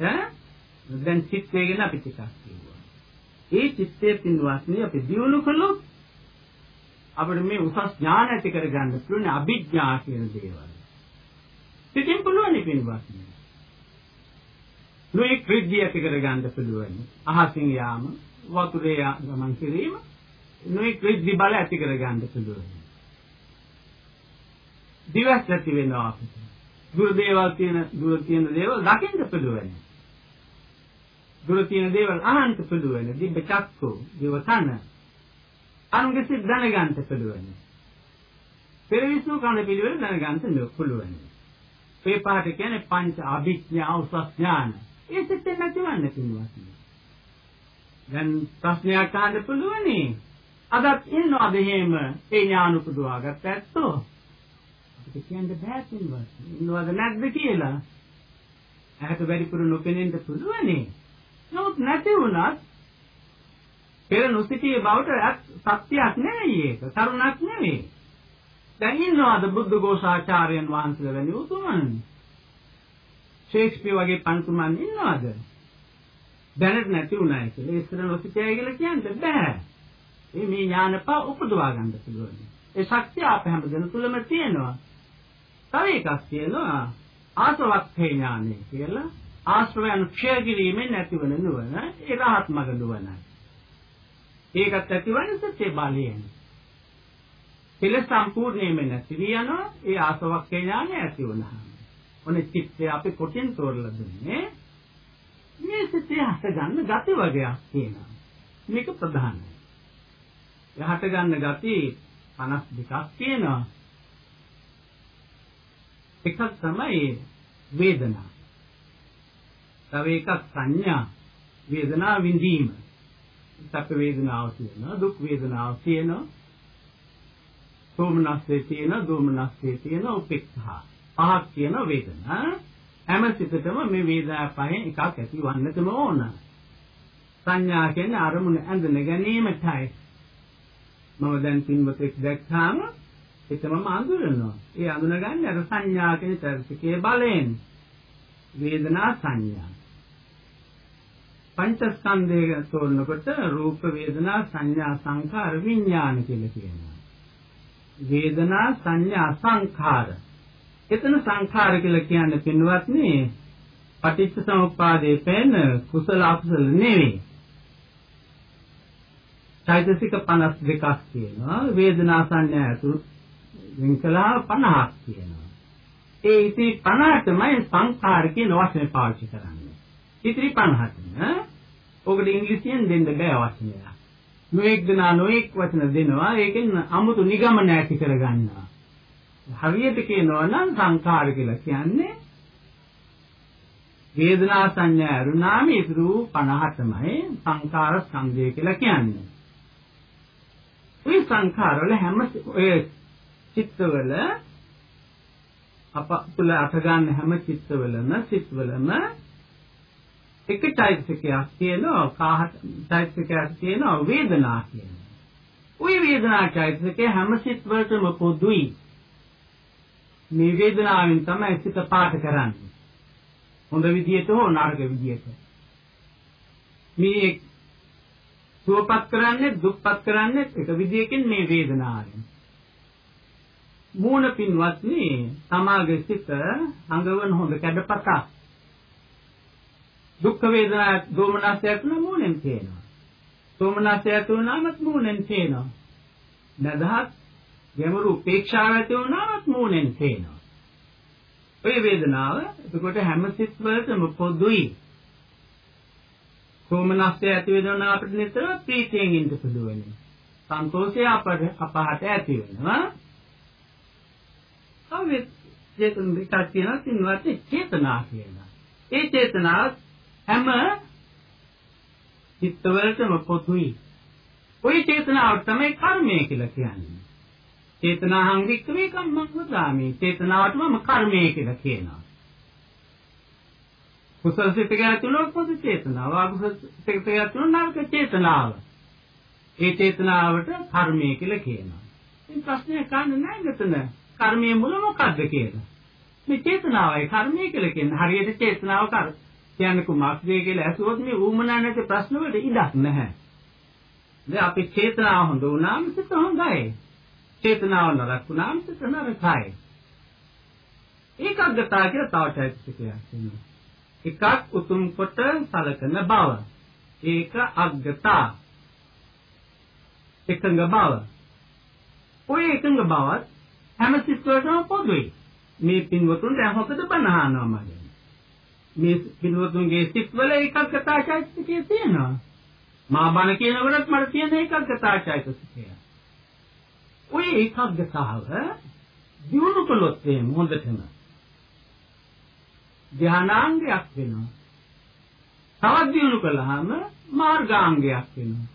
දැන් චිත්තය ගැන අපි ටිකක් කියමු. ඒ චිත්තයේ පින්වත්නි අපි දියුණු කළොත් අපිට මේ උසස් ඥාන ඇති කරගන්න පුළුවන් අභිඥා කියන දේවල්. පිටින් පුළුවන් පින්වත්නි. නොඑක් රිද්දිය ඇති කරගන්න පුළුවන්. අහසින් යාම, වතුරේ ගමන් කිරීම නොඑක් රිද්දි බල ඇති කරගන්න පුළුවන්. දිවස් ඇති වෙනවා අපිට. දුර දේවල් තියෙන දුර තියෙන දේවල් දකින්න පුළුවන්. දුර තියෙන දේවල් අහන්න පුළුවන්. දිබ්බ චක්කු, දිව කන. අනුන්ගේ සිත් දැනගන්න පුළුවන්. පෙරවිසු කන පිළිවෙල දැනගන්න පුළුවන්. මේ පහට කියන්නේ පංච අභිඥා උසස් ඥාන. ඒ සිත් නැතිවන්න පින්වත්. දැන් ප්‍රශ්නයක් අහන්න පුළුවනි. අදත් ඉන්නවද එහෙම ඒ ඥාන උපදවාගත්ත ඇත්තෝ? අපිට කියන්න බෑ පින්වත්. ඉන්නවද නැද්ද කියලා. ඇහැට වැඩිපුර නොපෙනෙන්න පුළුවනි. නමුත් නැති වුණත් පෙර නොසිටියේ බවට සත්‍යයක් නෙවෙයි ඒක. කරුණක් නෙවෙයි. දැන් ඉන්නවද බුද්ධ ഘോഷාචාර්යයන් වහන්සේලා වැනි උතුමන්? ෂේක්ස්පියර් වගේ පන්තුමන් ඉන්නවද? දැනට නැති වුණා කියලා ඉස්සර නොසිටියයි කියලා කියන්න බෑ. මේ මේ ඥානපා උපදවා ගන්න පුළුවන්. ඒ ශක්තිය අප හැමදෙන තුලම තියෙනවා. තව එකක් තියෙනවා ආසවක්ඛේ ඥානය කියලා. ආශ්‍රවයන් ක්ෂය කිරීමෙන් නැතිවන නුවණ ඒ රහත් මඟ නුවණයි. ඒකත් ඇතිවන්නේ සත්‍ය බලයෙන්. පිළ සම්පූර්ණයෙන්ම නැති යනවා ඒ ආසවක්ඛේ ඥානය ඇති වුණාම. ඔනේ චිත්තය අපි කොටින් තෝරලා දුන්නේ මේ සිතේ හට ගන්න gati වගේක් තියෙනවා. මේක ප්‍රධානයි. එහට ගන්න gati 52ක් තියෙනවා. එකක් තමයි වේදනා. තව එකක් සංඥා වේදනා විඳීම. සැප වේදනාව තියෙනවා දුක් වේදනාව තියෙනවා. සෝමනස්සේ තියෙන දෝමනස්සේ තියෙන උපේක්ඛා. පහක් තියෙන වේදනා. හැම සිතටම මේ වේදනා පහෙන් එකක් ඇති වන්නටම ඕන. සංඥා කියන්නේ අරමුණ ඇඳගෙන ගැනීමටයි. මම දැන් පින්වතෙක් දැක්කාම එතමම අඳුරනවා. ඒ අඳුනගන්නේ අර සංඥා කියන තරසිකේ බලයෙන්. වේදනා සංඥා. පංචස්කන්ධය තෝරනකොට රූප වේදනා සංඥා සංඛාර විඥාන කියලා කියනවා වේදනා සංඥා සංඛාර. එතන සංඛාර කියලා කියන්නේ පින්වත්නි පටිච්ච සමුප්පාදයේ පෙන කුසල අකුසල නෙවෙයි. චෛතසික 52ක් තියෙනවා වේදනා සංඥා ඇතුළු වෙන්කලා 50ක් තියෙනවා. ඒ ඉති 50ටමයි සංඛාර කියන වචනේ පාවිච්චි කරන්නේ. ඉතිරි 50න් ඔකට ඉංග්‍රීසියෙන් දෙන්න බෑ අවශ්‍ය නෑ. නොඑක් දනා නොඑක් වචන දෙනවා ඒකෙන් අමුතු නිගමන ඇති කරගන්නවා. හරියට කියනවා නම් සංකාර කියලා කියන්නේ වේදනා සංඥා අරුණාම ඉතුරු 50 තමයි සංකාර සංජය කියලා කියන්නේ. මේ සංකාරවල හැම ඔය චිත්තවල අප තුල අත ගන්න හැම චිත්තවලම සිත්වලම එක චෛතසිකයක් තියෙනවා කාහට චෛතසිකයක් තියෙනවා වේදනා කියනවා. ওই වේදනා චෛතසිකය හැම සිත් වලටම පොදුයි. මේ වේදනාවෙන් තමයි සිත පාට කරන්නේ. හොඳ විදියට හෝ නරක විදියට. මේ සුවපත් කරන්නේ දුක්පත් කරන්නේ එක විදියකින් මේ වේදනාවෙන්. මූණ පින්වත්නි තමාගේ සිත අඟවන හොඳ කැඩපතක් දුක් වේදනා දෝමනස්යක් න මූණෙන් පේනවා. සෝමනස්යක් වුණාමත් මූණෙන් පේනවා. නදහත් ගැඹුරු උපේක්ෂාව ඇති වුණාමත් මූණෙන් පේනවා. ඔය වේදනාව එතකොට හැම සිත් වලටම පොදුයි. සෝමනස්ය ඇති වෙනවා අපිට නිතර ප්‍රීතියෙන් ඉන්න පුළුවන්. සන්තෝෂය අපට අපහට ඇති වෙනවා. කවෙත් චේතන දෙකක් තියෙනවා තින්වත් චේතනා කියලා. ඒ චේතනාව හැම චිත්තවලටම පොතුයි. ওই චේතනාව තමයි කර්මය කියලා කියන්නේ. චේතනාහං වික්‍රේ කම්මං වදාමි. චේතනාවටම කර්මය කියලා කියනවා. කුසල සිතක ඇතුළු පොදු චේතනාව, අකුසල සිතක ඇතුළු නරක චේතනාව. ඒ චේතනාවට කර්මය කියලා කියනවා. ඉතින් ප්‍රශ්නේ කන්නේ නැහැ මෙතන. කර්මයේ මුල මොකද්ද කියලා. මේ චේතනාවයි කර්මය කියලා කියන්නේ හරියට චේතනාව කර කියන්නේ කුමක්ද කියලා ඇසුවොත් මේ ඌමනා නැති ප්‍රශ්න වලට ඉඩක් නැහැ. දැන් අපි චේතනාව හොඳ වුණාම සිත හොඳයි. චේතනාව නරක වුණාම සිත නරකයි. ඒකග්ගතා කියලා තව චෛතසිකයක් තියෙනවා. එකක් උතුම් කොට සලකන බව. ඒක අග්ගතා. එකඟ බව. ඔය එකඟ බවත් හැම සිත් වලටම පොදුයි. මේ පින්වතුන්ට මොකද බනහනවා මගේ. මේ පින්වතුන්ගේ සිත්වල ඒකග්ගතා චෛතසිකය තියෙනවා. මා බණ කියනකොටත් මට තියෙන ඒකග්ගතා චෛතසිකය. ওই ඒකග්ගතාව දියුණු කළොත් මේ හොඳටම ධානාංගයක් වෙනවා. තවත් දියුණු කළාම මාර්ගාංගයක් වෙනවා.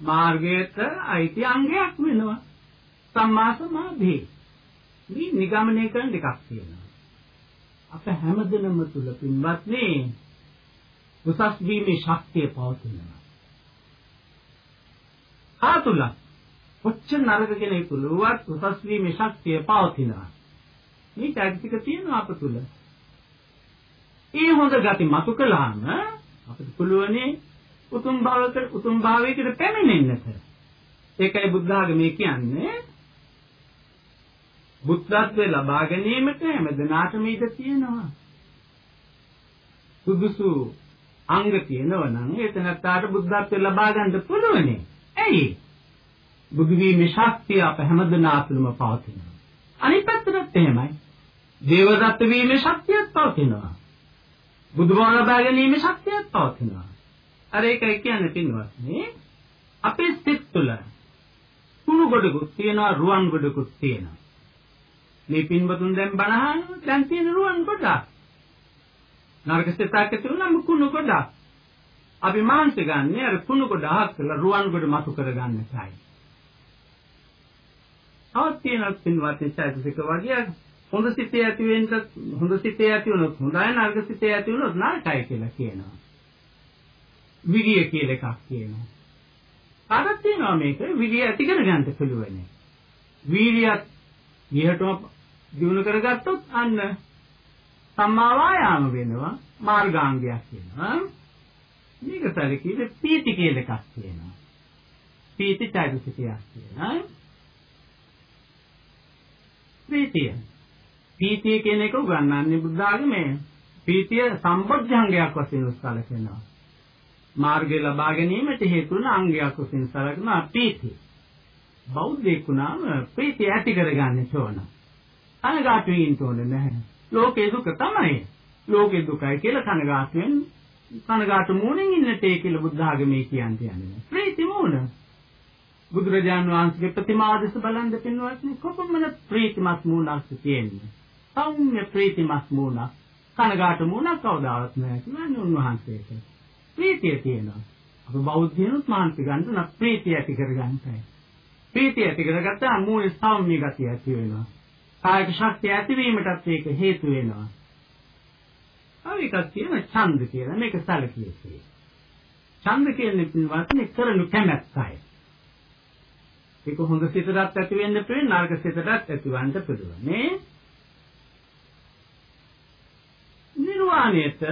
මාර්ගයට අයිති අංගයක් වෙනවා. සම්මා සමාධි. මේ නිගමනය කරන දෙකක් තියෙනවා. අප හැමදෙනම තුල පින්වත්නි උසස් වීමේ ශක්තිය පවතිනවා. ආතුල කොච්චර නරක කෙනෙක් තුලවත් උසස් වීමේ ශක්තිය පවතිනවා. මේ ටැක්ටික තියෙනවා අප තුල. ඒ හොඳ ගති මතු කළාම අපිට පුළුවනේ උතුම් භාවයකට උතුම් භාවයකට පැමිණෙන්නට. ඒකයි බුද්ධ ආගමේ කියන්නේ බුද්ධත්වයේ ලබා ගැනීමට හැමදෙනාටම ඉඩ තියෙනවා. සුදුසු අංග තියෙනවා නම් එතනත්තාට බුද්ධත්වයේ ලබා ගන්න පුළුවනි. ඇයි? බුදු වීමේ ශක්තිය අප හැමදෙනා තුළම පවතිනවා. අනිත් පැත්තට එහෙමයි. දේවදත්ත වීමේ ශක්තියත් පවතිනවා. බුදුබව ලබා ගැනීමේ ශක්තියත් පවතිනවා. අර ඒකයි කියන්නේ පින්වත්නි අපේ සිත් තුළ කුණු ගොඩකුත් තියෙනවා රුවන් ගොඩකුත් තියෙනවා. මේ පින්වතුන් දැන් බණහන දැන් තියෙන රුවන් ගොඩක්. නරක සිතක් ඇතුළු නම් කුණු ගොඩක්. අපි මාංශ ගන්න අර කුණු ගොඩ අහක් කරලා රුවන් ගොඩ මතු කරගන්න සයි. තවත් තියෙන පින්වත්නි චෛතසික වගේ හොඳ සිතේ ඇති වෙන්න හොඳ සිතේ ඇති වුණොත් හොඳයි නරක සිතේ ඇති වුණොත් නරකයි කියලා කියනවා. විරිය කියලා එකක් කියනවා. කාටත් තියෙනවා මේක විරිය ඇති කරගන්න පුළුවන්. වීරියත් විහටම දිනු කරගත්තොත් අන්න සම්මා වායාම වෙනවා මාර්ගාංගයක් වෙනවා. මේක සැලකීමේ පීති කියලා එකක් තියෙනවා. පීති චෛතසිකයක් තියෙනවා. ප්‍රීතිය පීතිය කියන එක උගන්වන්නේ බුද්ධ ආගමේ. පීතිය සම්බොධ්‍යංගයක් වශයෙන් උත්සලකනවා. මාර්ගය ලබා ගැනීමට හේතු වන අංගයක් වශයෙන් සලකනවා පීතිය. බෞද්ධයෙක් වුණාම ප්‍රීතිය ඇති කරගන්න ඕන. කනගාටු වෙන්න ඕනේ නැහැ. ලෝකේ දුක තමයි. ලෝකේ දුකයි කියලා කනගාටුවෙන් කනගාටු මූණෙන් ඉන්නට ඒ කියලා බුද්ධ ආගමේ කියන්නේ යන්නේ. ප්‍රීති මූණ. බුදුරජාන් වහන්සේගේ ප්‍රතිමාදස බලන් දෙපින්වත්නි කොපමණ ප්‍රීතිමත් මූණක් තියෙන්නේ. සෞම්‍ය ප්‍රීතිමත් මූණ කනගාටු මූණ කවදාවත් නැහැ කියන්නේ උන්වහන්සේට ප්‍රීතිය තියෙනවා අප බෞද්ධයනුත් මානසික ගන්න ප්‍රීතිය ඇති කරගන්නයි ප්‍රීතිය ඇති කරගත්තා මූලේ සෞම්‍ය ගතිය ඇති වෙනවා කායික ශක්තිය ඇතිවීමටත් ඒක හේතු වෙනවා. තව එකක් තියෙනවා ඡන්ද කියලා. මේක සැලකියේ ඡන්ද කියන්නේ පින්වත්නි කරනු කැමැත්තයි ඒක හොඳ සිතටත් ඇති වෙන්න පුළුවන් නරක සිතටත් ඇතිවන්න පුළුවන්. නේ නිර්වාණයට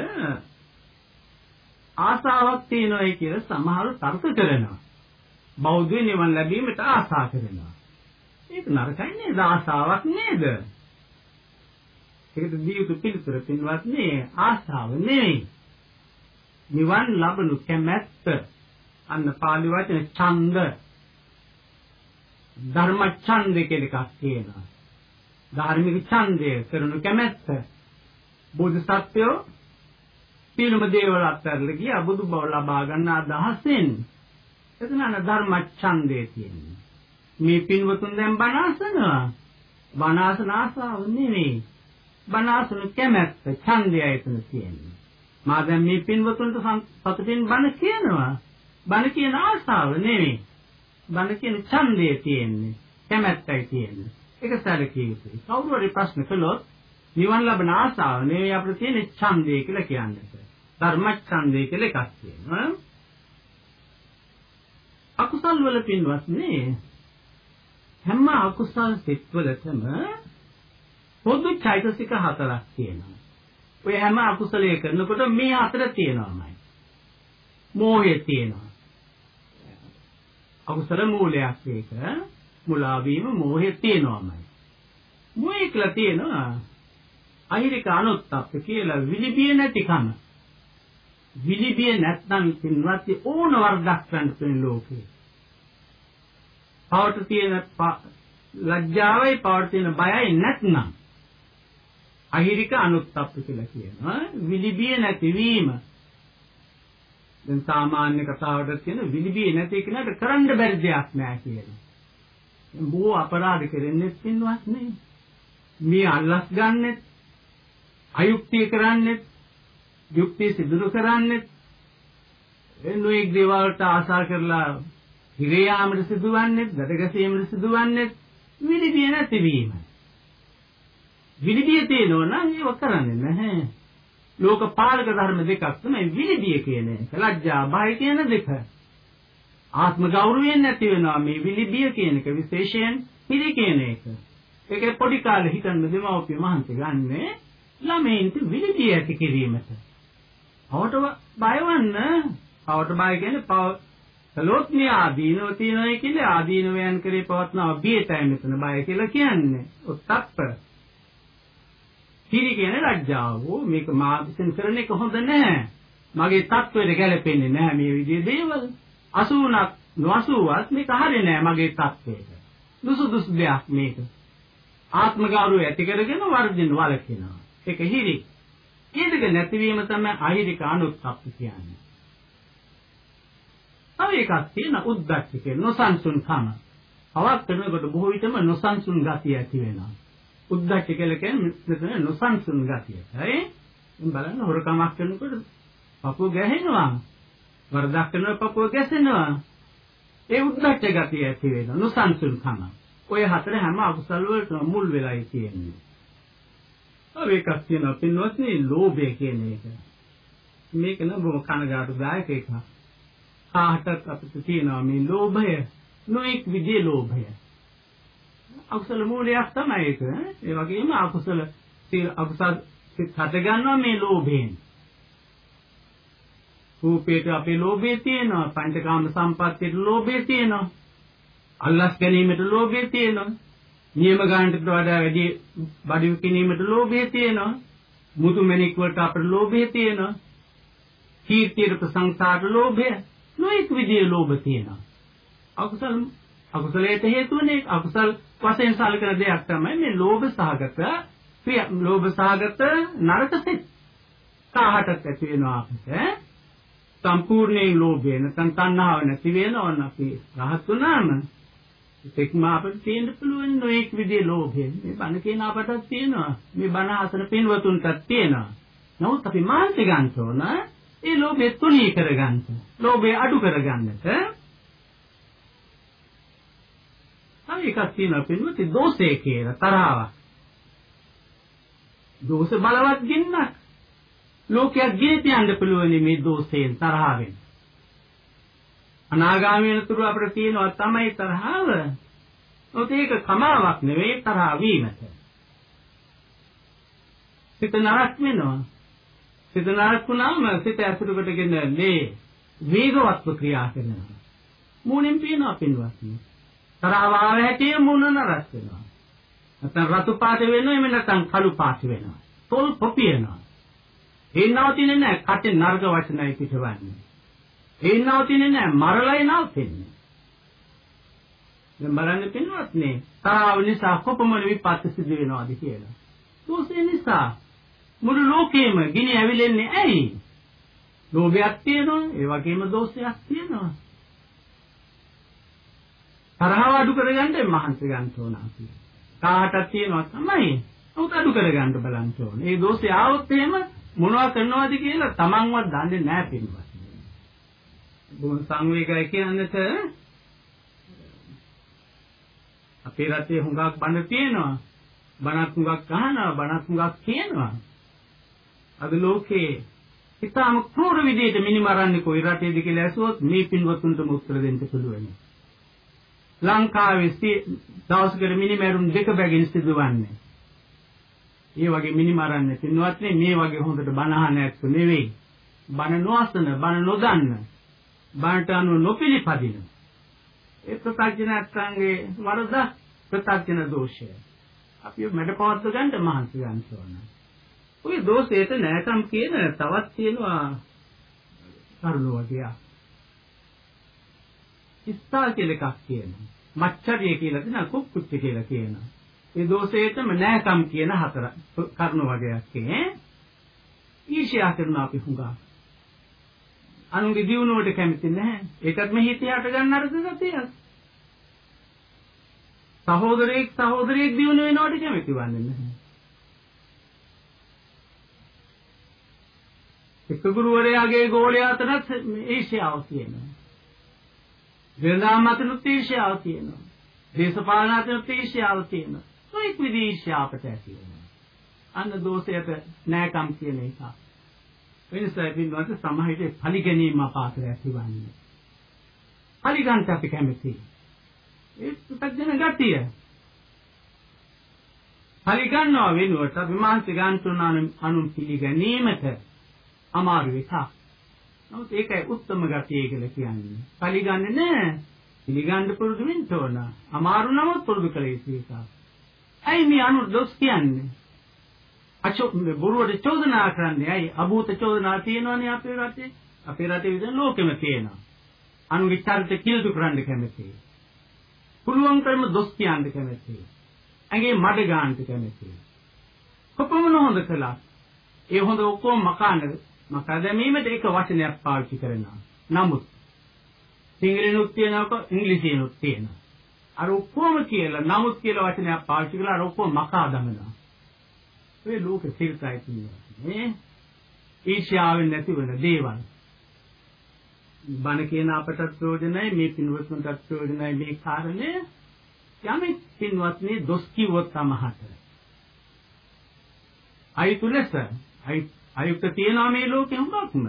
ආසාවක් තියෙනවායි කියලා සමහර තර්ක කරනවා. බෞද්ධ නිවන් ලැබීමට ආසා කරනවා. ඒක නරකයි නේද? ආසාවක් නේද? ඒකට දී යුතු පිළිතුර පින්වත්නි ආසාව නෙවෙයි. නිවන් ලබනු කැමැත්ත. අන්න පාලි වචන ඡන්ද. ධර්ම ඡන්ද කියලා එකක් තියෙනවා. ධාර්මික ඡන්දය කරනු කැමැත්ත. බෝධිසත්වයෝ සියලුම දේවල් අත්හැරලා ගියා බුදු බව ලබා ගන්න අදහසෙන්. එතන අන ධර්මච්ඡන්දේ තියෙන්නේ. මේ පින්වතුන් දැන් බණාසනවා. බණාසන ආසාව නෙවෙයි. බණාසන කැමැත්ත ඡන්දය එතන තියෙන්නේ. මා දැන් මේ පින්වතුන්ට සතුටින් බණ කියනවා. බණ කියන ආසාව නෙවෙයි. බණ කියන ඡන්දය තියෙන්නේ. කැමැත්තයි තියෙන්නේ. ඒක සැලකිය යුතුයි. කවුරු හරි ප්‍රශ්න කළොත් නිවන් ලබන ආසාව නෙවෙයි අපිට තියෙන ඡන්දය කියලා කියන්නේ. ධර්මච්ඡන්දය කියලා එකක් තියෙනවා. අකුසල් වල පින්වත්නි හැම අකුසල් සිත්වලටම පොදු චෛතසික හතරක් තියෙනවා. ඔය හැම අකුසලයේ කරනකොට මේ හතර තියෙනවාමයි. මෝහය තියෙනවා. අකුසල මූලයක් ඒක. මුලා වීම මෝහය තියෙනවාමයි. මොහේ කියලා තියෙනවා අහිරික අනුත්තප්ප කියලා විලිබිය නැතිකම. විලිබිය නැත්නම් පින්වත් ඕන වර්ධක් ගන්න තියෙන ලෝකේ. පවට තියෙන ලැජ්ජාවයි පවට තියෙන බයයි නැත්නම් අහිරික අනුත්ප්ප කියලා කියනවා. විලිබිය නැතිවීම. දැන් සාමාන්‍ය කතාවට කියන විලිබිය නැති කෙනාට කරන්න බැරි දෙයක් නෑ කියලා. බොහෝ අපරාධ කෙරෙන්නේ පින්වත් නේ. මේ අල්ලස් ගන්නෙත් අයුක්තිය කරන්නෙත් යුක්තිය සිදු කරන්නෙත් එන්නෝෙක් දේවල්ට ආශා කරලා හිරේ යාමට සිදුවන්නේ, ගතගැසීමට සිදුවන්නේ විලිබිය නැතිවීම. විලිබිය තියෙනවා නම් ඒක කරන්නේ නැහැ. ලෝක පාලක ධර්ම දෙකක් තමයි විලිබිය කියන එක. ලැජ්ජා බය කියන දෙක. ආත්ම ගෞරවයෙන් නැති වෙනවා මේ විලිබිය කියන එක විශේෂයෙන් හිරි කියන එක. ඒක පොඩි කාලේ හිතන්න දෙමව්පිය මහන්සි ගන්නේ ළමයින්ට විලිබිය ඇති කිරීමට. අවට බයවන්න. අවට බය කියන්නේ පව කළොත් මේ ආදීනව තියනයි කියලා ආදීනවයන් කරේ පවත්නවා බියටයි මෙතන බය කියලා කියන්නේ. ඔත්තප්ප. හිරි කියන්නේ ලැජ්ජාව. මේක මා විසින් කරන එක හොඳ නැහැ. මගේ තත්වයට ගැලපෙන්නේ නැහැ මේ විදිහේ දේවල්. 80ක් නොඅසුවත් මේක හරිය නෑ මගේ තත්වයට. දුසුදුසු දෙයක් මේක. ආත්ම ගෞරවය ඇති කරගෙන වර්ධින වලකිනවා. ඒක හිරි. ඊදක නැතිවීම තමයි අහිරික අනුත්ප්ප කියන්නේ. තව එකක් තියෙන උද්දච්ච කියන නොසන්සුන් කම. පවක් කරනකොට බොහෝ විටම නොසන්සුන් ගතිය ඇති වෙනවා. උද්දච්ච කියලා කියන්නේ මෙතන නොසන්සුන් ගතිය. හරි? දැන් බලන්න හොරකමක් කරනකොට පපුව ගැහෙනවා. වරදක් කරනකොට පපුව ගැසෙනවා. ඒ උද්දච්ච ගතිය ඇති වෙනවා. නොසන්සුන් කම. ඔය හතර හැම අකුසල වලට මුල් වෙලායි තියෙන්නේ. තව එකක් තියෙනවා පින්වත්නි ලෝභය කියන එක. මේක නම් බොහොම කනගාටුදායක එකක්. කාටත් අපිට තියෙනවා මේ ලෝභය නොඑක් විදිහේ ලෝභය. අකුසල මූලයක් තමයි ඒක. ඒ වගේම අකුසල අකුසල සිත් හට ගන්නවා මේ ලෝභයෙන්. රූපේට අපේ ලෝභය තියෙනවා, පංචකාම සම්පත්තියට ලෝභය තියෙනවා. අල්ලස් ගැනීමට ලෝභය තියෙනවා. නියම ගන්නට වඩා වැඩි බඩු කිනීමට ලෝභය තියෙනවා. මුතු මැණික් වලට අපට ලෝභය තියෙනවා. කීර්තියට ප්‍රශංසාට ලෝභය නොඑක් විදිහේ ලෝභ තියෙනවා. අකුසල අකුසලයට හේතු වෙන්නේ අකුසල් වශයෙන් සලකන දෙයක් තමයි මේ ලෝභ සහගත ප්‍රිය ලෝභ සහගත නරක සිත්. කාහටත් ඇති වෙනවා අපිට සම්පූර්ණයෙන් ලෝභය නැත්නම් තණ්හාව නැති වෙනවා නම් අපි රහත් වුණාම ඒකම අපිට තියෙන්න පුළුවන් නොඑක් විදිහේ ලෝභය. මේ බණ කියන අපටත් තියෙනවා. මේ බණ අසන පින්වතුන්ටත් තියෙනවා. නමුත් අපි මානසික ගන්න ඕන ඒ ලෝභය තුනී කරගන්න. ලෝභය අඩු කරගන්නට. තව එකක් තියෙනවා පින්වත්නි දෝෂය කියලා තරහාවක්. දෝෂ බලවත් ගින්නක්. ලෝකයක් ගෙන තියන්න පුළුවන් මේ දෝෂයෙන් තරහවෙන්. අනාගාමී වෙනතුරු අපිට තියෙනවා තමයි තරහව. ඔත ඒක කමාවක් නෙවෙයි තරහ වීමට. සිත නරක වෙනවා. සිත නරක වුණාම සිත ඇසුරු කොටගෙන මේ වේගවත්ව ක්‍රියා කරනවා. මූණෙන් පේනවා පින්වත්නි. තරහව ආව හැටි මූණ නරක වෙනවා. නැත්නම් රතු පාට වෙනවා එමෙ නැත්නම් කළු පාට වෙනවා. තොල් පොපියනවා. ඒ නවතින්නේ නැහැ කටේ නර්ග වචනයි පිටවන්නේ. ඒ නවතින්නේ නැහැ මරලයි නවතින්නේ. දැන් බලන්න පින්වත්නි තරහව නිසා කොපමණ විපත් සිදු වෙනවද කියලා. දෝෂේ නිසා මුළු ලෝකෙම ගිනි ඇවිලෙන්නේ ඇයි? ලෝභයක් තියෙනවා, ඒ වගේම දෝෂයක් තියෙනවා. තරහව අඩු කරගන්න මහන්සි ගන්න ඕන අපි. කාටත් තියෙනවා තමයි. උත් අඩු කරගන්න බලන්න ඕන. ඒ දෝෂය ආවොත් එහෙම මොනවද කරනවද කියලා තමන්වත් දන්නේ නැහැ පින්වත්. බොහොම සංවේගය කියන්නට අපේ රටේ හුඟක් බණ තියෙනවා. බණක් හුඟක් අහනවා, බණක් හුඟක් කියනවා. අද ලෝකේ ඉතාම ක්‍රූර විදිහට මිනිමරන්නේ කොයි රටේද කියලා ඇසුවොත් මේ පින්වත්තුන්ටම උත්තර දෙන්න පුළුවන්. ලංකාවේ දවසකට මිනිමරුන් දෙක බැගින් සිදුවන්නේ. ඒ වගේ මිනිමරන්නේ පින්වත්නි මේ වගේ හොඳට බණ අහන ඇත්තු නෙවෙයි. බණ නොඅසන, බණ නොදන්න, බණට අනුව නොපිළිපදින. ඒ ප්‍රත්‍යඥාත්ංගේ වරද ප්‍රත්‍යඥ දෝෂය. අපි මඩපවත්ව ගන්න මහන්සි ගන්න ඕනේ. ඔය දෝෂයට නැකම් කියන තවත් තියෙනවා කරුණ වගේ. ඉස්සා කියලා එකක් කියනවා. මච්චරිය කියලා දෙනවා කුක්කුච්ච කියලා කියනවා. ඒ දෝෂයටම නැකම් කියන හතර කරුණ වගේක් ඈ ඊර්ෂ්‍යා කරන අපි හුඟා අනුන්ගේ දියුණුවට කැමති නැහැ ඒකත් මේ හිතේ හට ගන්න අර සතියක් සහෝදරයෙක් සහෝදරියෙක් දියුණු වෙනවට කැමති වන්නේ නැහැ එක ගුරුවරයාගේ ගෝලයා අතරත් ඊර්ෂ්‍යාව තියෙනවා වෙනදාම අතනුත් ඊර්ෂ්‍යාව තියෙනවා දේශපාලන අතනුත් ඊර්ෂ්‍යාව තියෙනවා කොයික් විදිහේ ඊර්ෂ්‍යාවට ඇති වෙනවා. අන්න දෝෂයට නෑකම් කියන එක. වෙනසයි පින්වත් සමහිතේ පලි ගැනීම අපාතර ඇතිවන්නේ. පලි ගන්නට අපි කැමති. ඒ පුතග්ජන ගතිය. පලි ගන්නවා වෙනුවට අපි මානසික ගන්න අනුන් පිළිගැනීමට අමාරු එකක්. නමුත් ඒකයි උත්තරම ගතිය කියලා කියන්නේ. පිළිගන්නේ නැහැ. පිළිගන්න පුරුදු වෙන්න ඕන. අමාරු නමුත් පුරුදු කළ යුතු එකක්. ඇයි මේ අනු දොස් කියන්නේ? අචෝ බොරුවට චෝදනා කරන්නේ ඇයි? අභූත චෝදනා තියෙනවනේ අපේ රටේ. අපේ රටේ විතර ලෝකෙම තියෙනවා. අනුගේ චරිත කිල්දු කරන්න කැමතියි. පුළුවන් කරම දොස් කියන්න කැමතියි. ඇගේ මඩ ගන්න කැමතියි. කොපමණ හොඳ කළා. ඒ හොඳ ඔක්කොම මකාන්න මකා දැමීමට එක වචනයක් පාවිච්චි කරනවා. නමුත් සිංහලෙනුත් තියෙනවා ඉංග්‍රීසියෙනුත් තියෙනවා. අර ඔක්කොම කියලා නමුත් කියලා වචනයක් පාවිච්චි කරලා අර ඔක්කොම මකා දමනවා. ඒ ලෝක සිල්සයි කියනවා. නේ? ඊර්ෂ්‍යාවෙන් නැති වෙන දේවල්. බණ කියන අපටත් ප්‍රයෝජනයි මේ පින්වත්තුන්ටත් ප්‍රයෝජනයි මේ කාරණේ යමෙක් පින්වත්නි දොස් කිව්වොත් තමහට. අයිතු ලෙස අයි අයුක්ත තියනවා මේ ලෝකේ හුඟක්ම.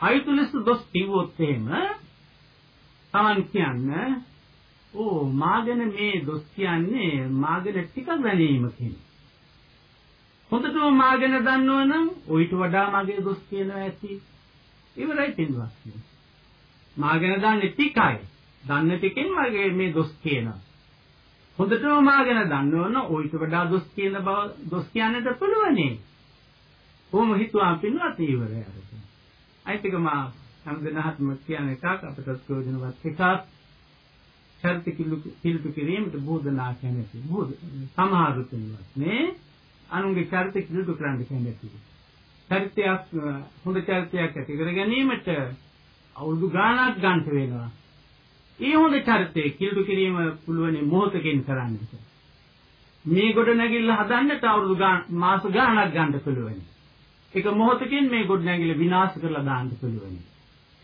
අයුක්ත ලෙස දොස් කිව්වොත් එහෙම Taman කියන්න ඕ මාගෙන මේ දොස් කියන්නේ මාගෙන ටික ගැනීම කියන. හොඳටම මාගෙන දන්නවනම් ඌට වඩා මගේ දොස් කියනවා ඇති. ඉවරයි තින්වත්. මාගෙන දන්නේ ටිකයි. දන්න ටිකෙන් මගේ මේ දොස් කියනවා. හොඳටම මාගෙන දන්නවනම් ඌට වඩා දොස් කියන බව දොස් කියන්නට පුළුවනේ. කොහොම හිතුවා පින්වත් ඉවරයි අර. අයිතික මා හැමදෙනාටම කියන එකක් අපට ප්‍රයෝජනවත් එකක්. චරිත කිලුපු කිරීමට බෝධනා කියන්නේ බෝධ සමහරු තුනවත් නේ අනුන්ගේ චරිත කිලුපු කරන්න කියන්නේ. චරිතයක් හොඳ චරිතයක් ඇති කර ගැනීමට අවුරුදු ගාණක් ගන්න වෙනවා. ඒ හොඳ චරිතය කිලුපු කිරීම පුළුවන් මොහොතකින් කරන්නට. මේ ගොඩ නැගිල්ල හදන්නට අවුරුදු මාස ගාණක් ගන්න පුළුවන්. එක මොහොතකින් මේ ගොඩනැගිල්ල විනාශ කරලා දාන්න පුළුවන්.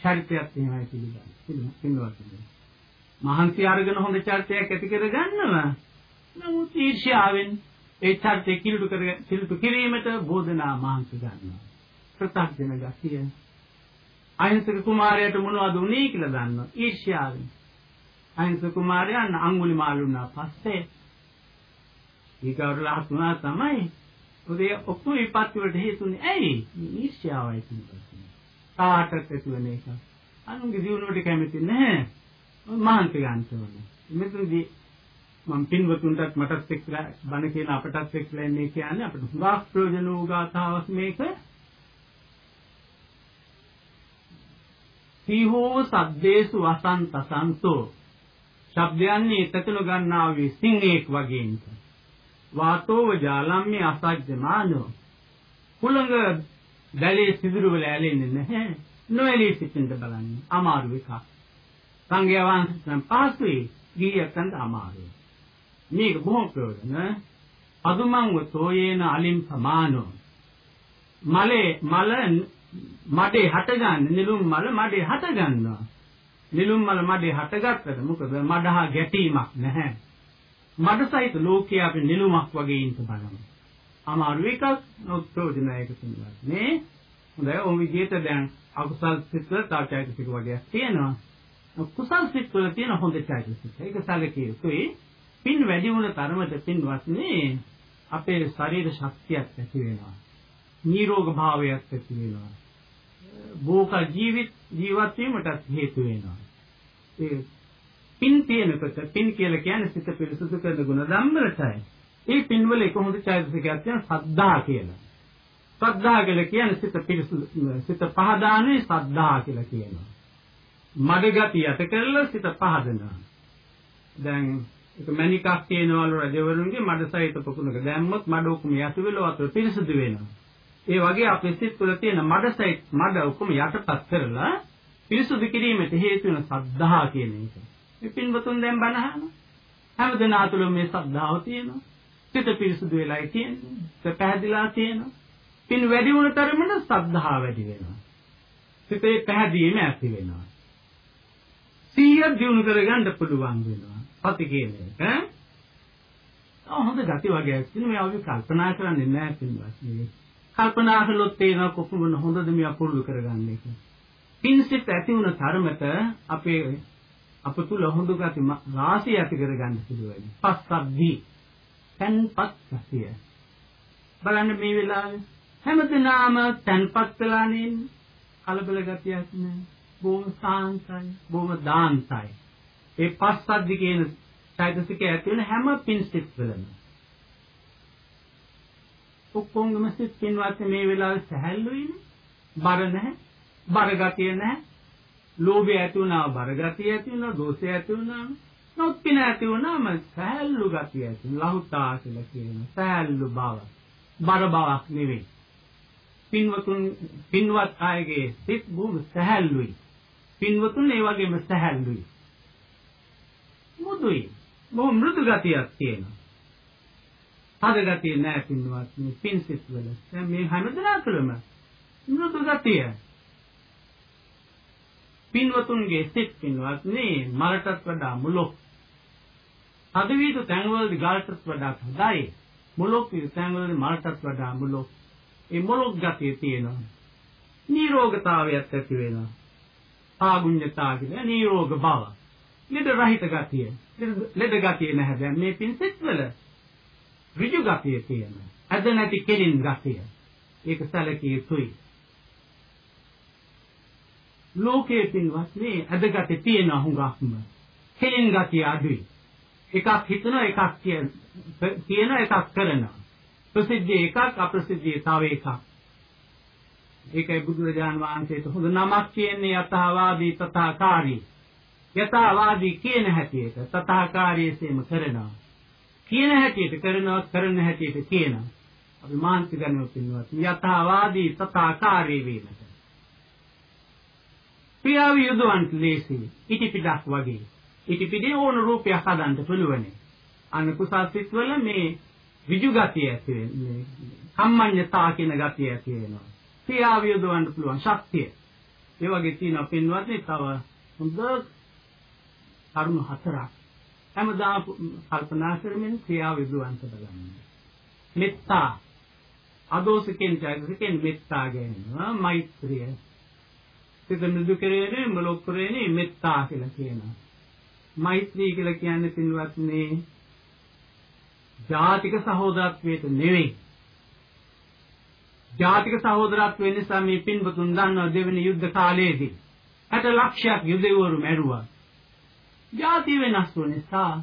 චරිතයත් එහෙමයි පිළිගන්න. පිළිගන්න. මහන්සි අරගෙන හොඳ චරිතයක් ඇති කර ගන්නවා. නමුත් ඊර්ෂ්‍යාවෙන් ඒ චරිතය කිලුට කර කිලුට කිරීමට බෝධනා මහන්සි ගන්නවා. ප්‍රත්‍යක්ෂන ගතිය. අහිංසක කුමාරයාට මොනවද උනේ කියලා දන්නවා. ඊර්ෂ්‍යාවෙන්. අහිංසක කුමාරයා අඟුලිමාල වුණා පස්සේ ඊගවරලා හතුනා තමයි ඔතේ ඔක්කොම විපත්ති වලට හේතුනේ ඇයි? ඊර්ෂ්‍යාවයි කියන්නේ. කාටත් ඇති වෙන එක. අනුන්ගේ දියුණුවට කැමති නැහැ. මහන්සි ගන්න ඕනේ. මෙතනදී මම පින්වතුන්ටත් මටත් එක්කලා බණ කියන අපටත් එක්කලා මේ කියන්නේ අපිට හුඟක් ප්‍රයෝජන වූ ගාථාවක් මේක. සීහෝ සද්දේසු වසන්ත සන්තෝ ශබ්දයන්නේ එතකල ගන්නා වූ සිංහෙක් වගේ ඉන්න. වාතෝව ජාලම්මේ අසජ්ජමානෝ. කුලඟ දැලේ සිදුරු වල ඇලෙන්නේ නැහැ. නොඇලී සිටින්න බලන්න අමාරු එකක්. සංඝයා වහන්සේට පහසුයි ගියකන්ට අමාරුයි. මේක බොහොම ප්‍රයෝජන. අදුමංව තෝයේන අලින් සමානෝ. මලේ මල මඩේ හටගන්න නිලුම් මල මඩේ හට ගන්නවා නිලුම් මල මඩේ හටගත්තට මොකද? මඩහා ගැටීමක් නැහැ. මඩ සහිත ලෝකයේ අපි නිලුමක් වගේ ඉන්න බලමු. අමාරු එකක් ප්‍රයෝජනයක තියෙනවා. නේ? හොඳයි ඔය විදිහට දැන් අකුසල් සිත්වල තව චෛතසික වර්ගයක් තියෙනවා. කුසල් සිත්වල තියෙන හොඳ චෛතසික. ඒක සැලකිය යුතුයි. පින් වැඩි වුණ තරමට පින්වත්නි අපේ ශරීර ශක්තියක් ඇති වෙනවා. නිරෝග භාවයක් ඇති වෙනවා. බෝක ජීවිත ජීවත් වීමට හේතු වෙනවා. ඒ පින් තියෙනකොට පින් කියලා කියන්නේ සිත පිරිසුදු කරන ගුණ ධම්මරටයි. ඒ පින්වල එක හොඳ චෛතසිකයක් තියෙන සද්ධා කියලා. සද්ධා කියලා කියන්නේ සිත පිරිසුදු සිත පහදානේ සද්ධා කියලා කියනවා. මඩගති යට කරලා සිත පහදනවා. දැන් ඒක මණිකක් තියෙනවලු රජවරුන්ගේ මඩ සහිත පොකුණක දැම්මොත් මඩ ඔක්කොම යටු වෙලා වතුර පිරිසුදු වෙනවා. ඒ වගේ අපේ සිත් තුළ තියෙන මඩ සහිත මඩ ඔක්කොම යටපත් කරලා පිරිසුදු කිරීමට හේතු වෙන සද්ධා කියන එක. මේ පින්වතුන් දැන් බණ අහනවා. හැමදෙනා තුළ මේ සද්ධාව තියෙනවා. සිත පිරිසුදු වෙලායි තියෙන්නේ. සිත පැහැදිලා තියෙනවා. පින් වැඩි වුණ තරමට සද්ධා වැඩි වෙනවා. සිතේ පැහැදීම ඇති වෙනවා. සිහිය දිනු කරගන්න පුළුවන් වෙනවා. පති කියන්නේ ඈ. ආ හොඳ ගති වගේ ඇස්තින මේ අපි කල්පනා කරන්නේ නැහැ පින්වත්. මේ කල්පනා කළොත් තේනවා කොපමණ හොඳද මේ අපුරුදු කරගන්නේ කියලා. පින්සිට ඇති වුණ තරමට අපේ අප තුල හොඳ ගති රාශිය ඇති කරගන්න පුළුවන්. පස්සබ්දී තන්පත් ගතිය. බලන්න මේ වෙලාවේ හැමදෙනාම තන්පත් වෙලා නෙන්නේ. කලබල ගතියක් නෑ. බොහොම සාන්තයි, බොහොම දාන්තයි. ඒ පස්සද්දි කියන චෛතසිකය ඇති වෙන හැම පින්සිට වලම ඔක්කොංගම සිත් පින්වත් මේ වෙලාවේ සැහැල්ලුයිනේ. බර නැහැ. බර ගතිය නැහැ. ලෝභය ඇති වුණා බර ගතිය ඇති වුණා දෝෂය ඇති වුණා. නොත් පින ඇති වුණාම සහැල්ලු ගතිය ඇති ලහුතා කියලා කියන සහැල්ලු බව බර බවක් නෙවෙයි. පින්වතුන් පින්වත් අයගේ සිත් බොහොම සහැල්ලුයි. පින්වතුන් ඒ වගේම සහැල්ලුයි. මුදුයි. බොහොම මෘදු ගතියක් තියෙනවා. හද ගතිය නෑ පින්වත්. මේ පින් සිත් වල. දැන් මේ හැමදෙනා තුළම මෘදු ගතිය. පින්වතුන්ගේ සිත් පින්වත්නි මලටත් වඩා මුලොක්. හදවීතු තැන්වලදී ගාල්ටත් වඩා හොඳයි. මුලොක් වී තැන්වලදී මලටත් වඩා මුලොක්. ඒ මුලොක් ගතිය තියෙනවා. නිරෝගතාවයක් ඇති වෙනවා. ආගුණ්‍යතා කියන නිරෝග බව. ලෙඩ රහිත ගතිය. ලෙඩ ගතිය නැහැ. දැන් මේ පින්සිත් වල ඍජු ගතිය තියෙනවා. අද නැති කෙලින් ගතිය. ඒක සැලකිය යුතුයි. ලෝකයේ පින්වත්නි අදගතේ තියෙන හුඟක්ම කෙලින් ගතිය අඩුයි. එකක් හිතනවා එකක් කියන කියන එකක් කරනවා. ප්‍රසිද්ධිය එකක් අප්‍රසිද්ධිය තව එකක්. ඒකයි බුදුරජාන් වහන්සේට හොඳ නමක් කියන්නේ යතහවාදී තථාකාරී. යතහවාදී කියන හැටියට තථාකාරීසේම කරනවා. කියන හැටියට කරනවා කරන හැටියට කියනවා. අපි මානසික ගන්නව පින්වත් යතහවාදී තථාකාරී වීමට ක්‍රියාව යොදවන්න ලේසියි. ඉටිපිටක් වගේ. ඉටිපිටේ ඕන රූපයක් හදන්න පුළුවනි. අන්න කුසාසිත වල මේ විජු ගතිය ඇති වෙන්නේ. කම්මඤ්ඤතා කියන ගතිය ඇති වෙනවා. ක්‍රියාව යොදවන්න පුළුවන් ශක්තිය. ඒ වගේ තියෙනවා පින්වත්නි තව හොඳ කරුණු හතරක්. හැමදාම කල්පනා කරමින් ක්‍රියාව යොදවන්න බලන්න. මෙත්තා අදෝසකෙන් චෛතසිකෙන් මෙත්තා ගැනීම මෛත්‍රිය සිත මෘදු කරේනේ මොලොක් කරේනේ මෙත්තා කියලා කියනවා. මෛත්‍රී කියලා කියන්නේ පින්වත්නි ජාතික සහෝදරත්වයට නෙවෙයි. ජාතික සහෝදරත්වය නිසා මේ පින්වතුන් දන්නවා දෙවෙනි යුද්ධ කාලයේදී 60 ලක්ෂයක් යුදෙවරු මැරුවා. ජාති වෙනස් වූ නිසා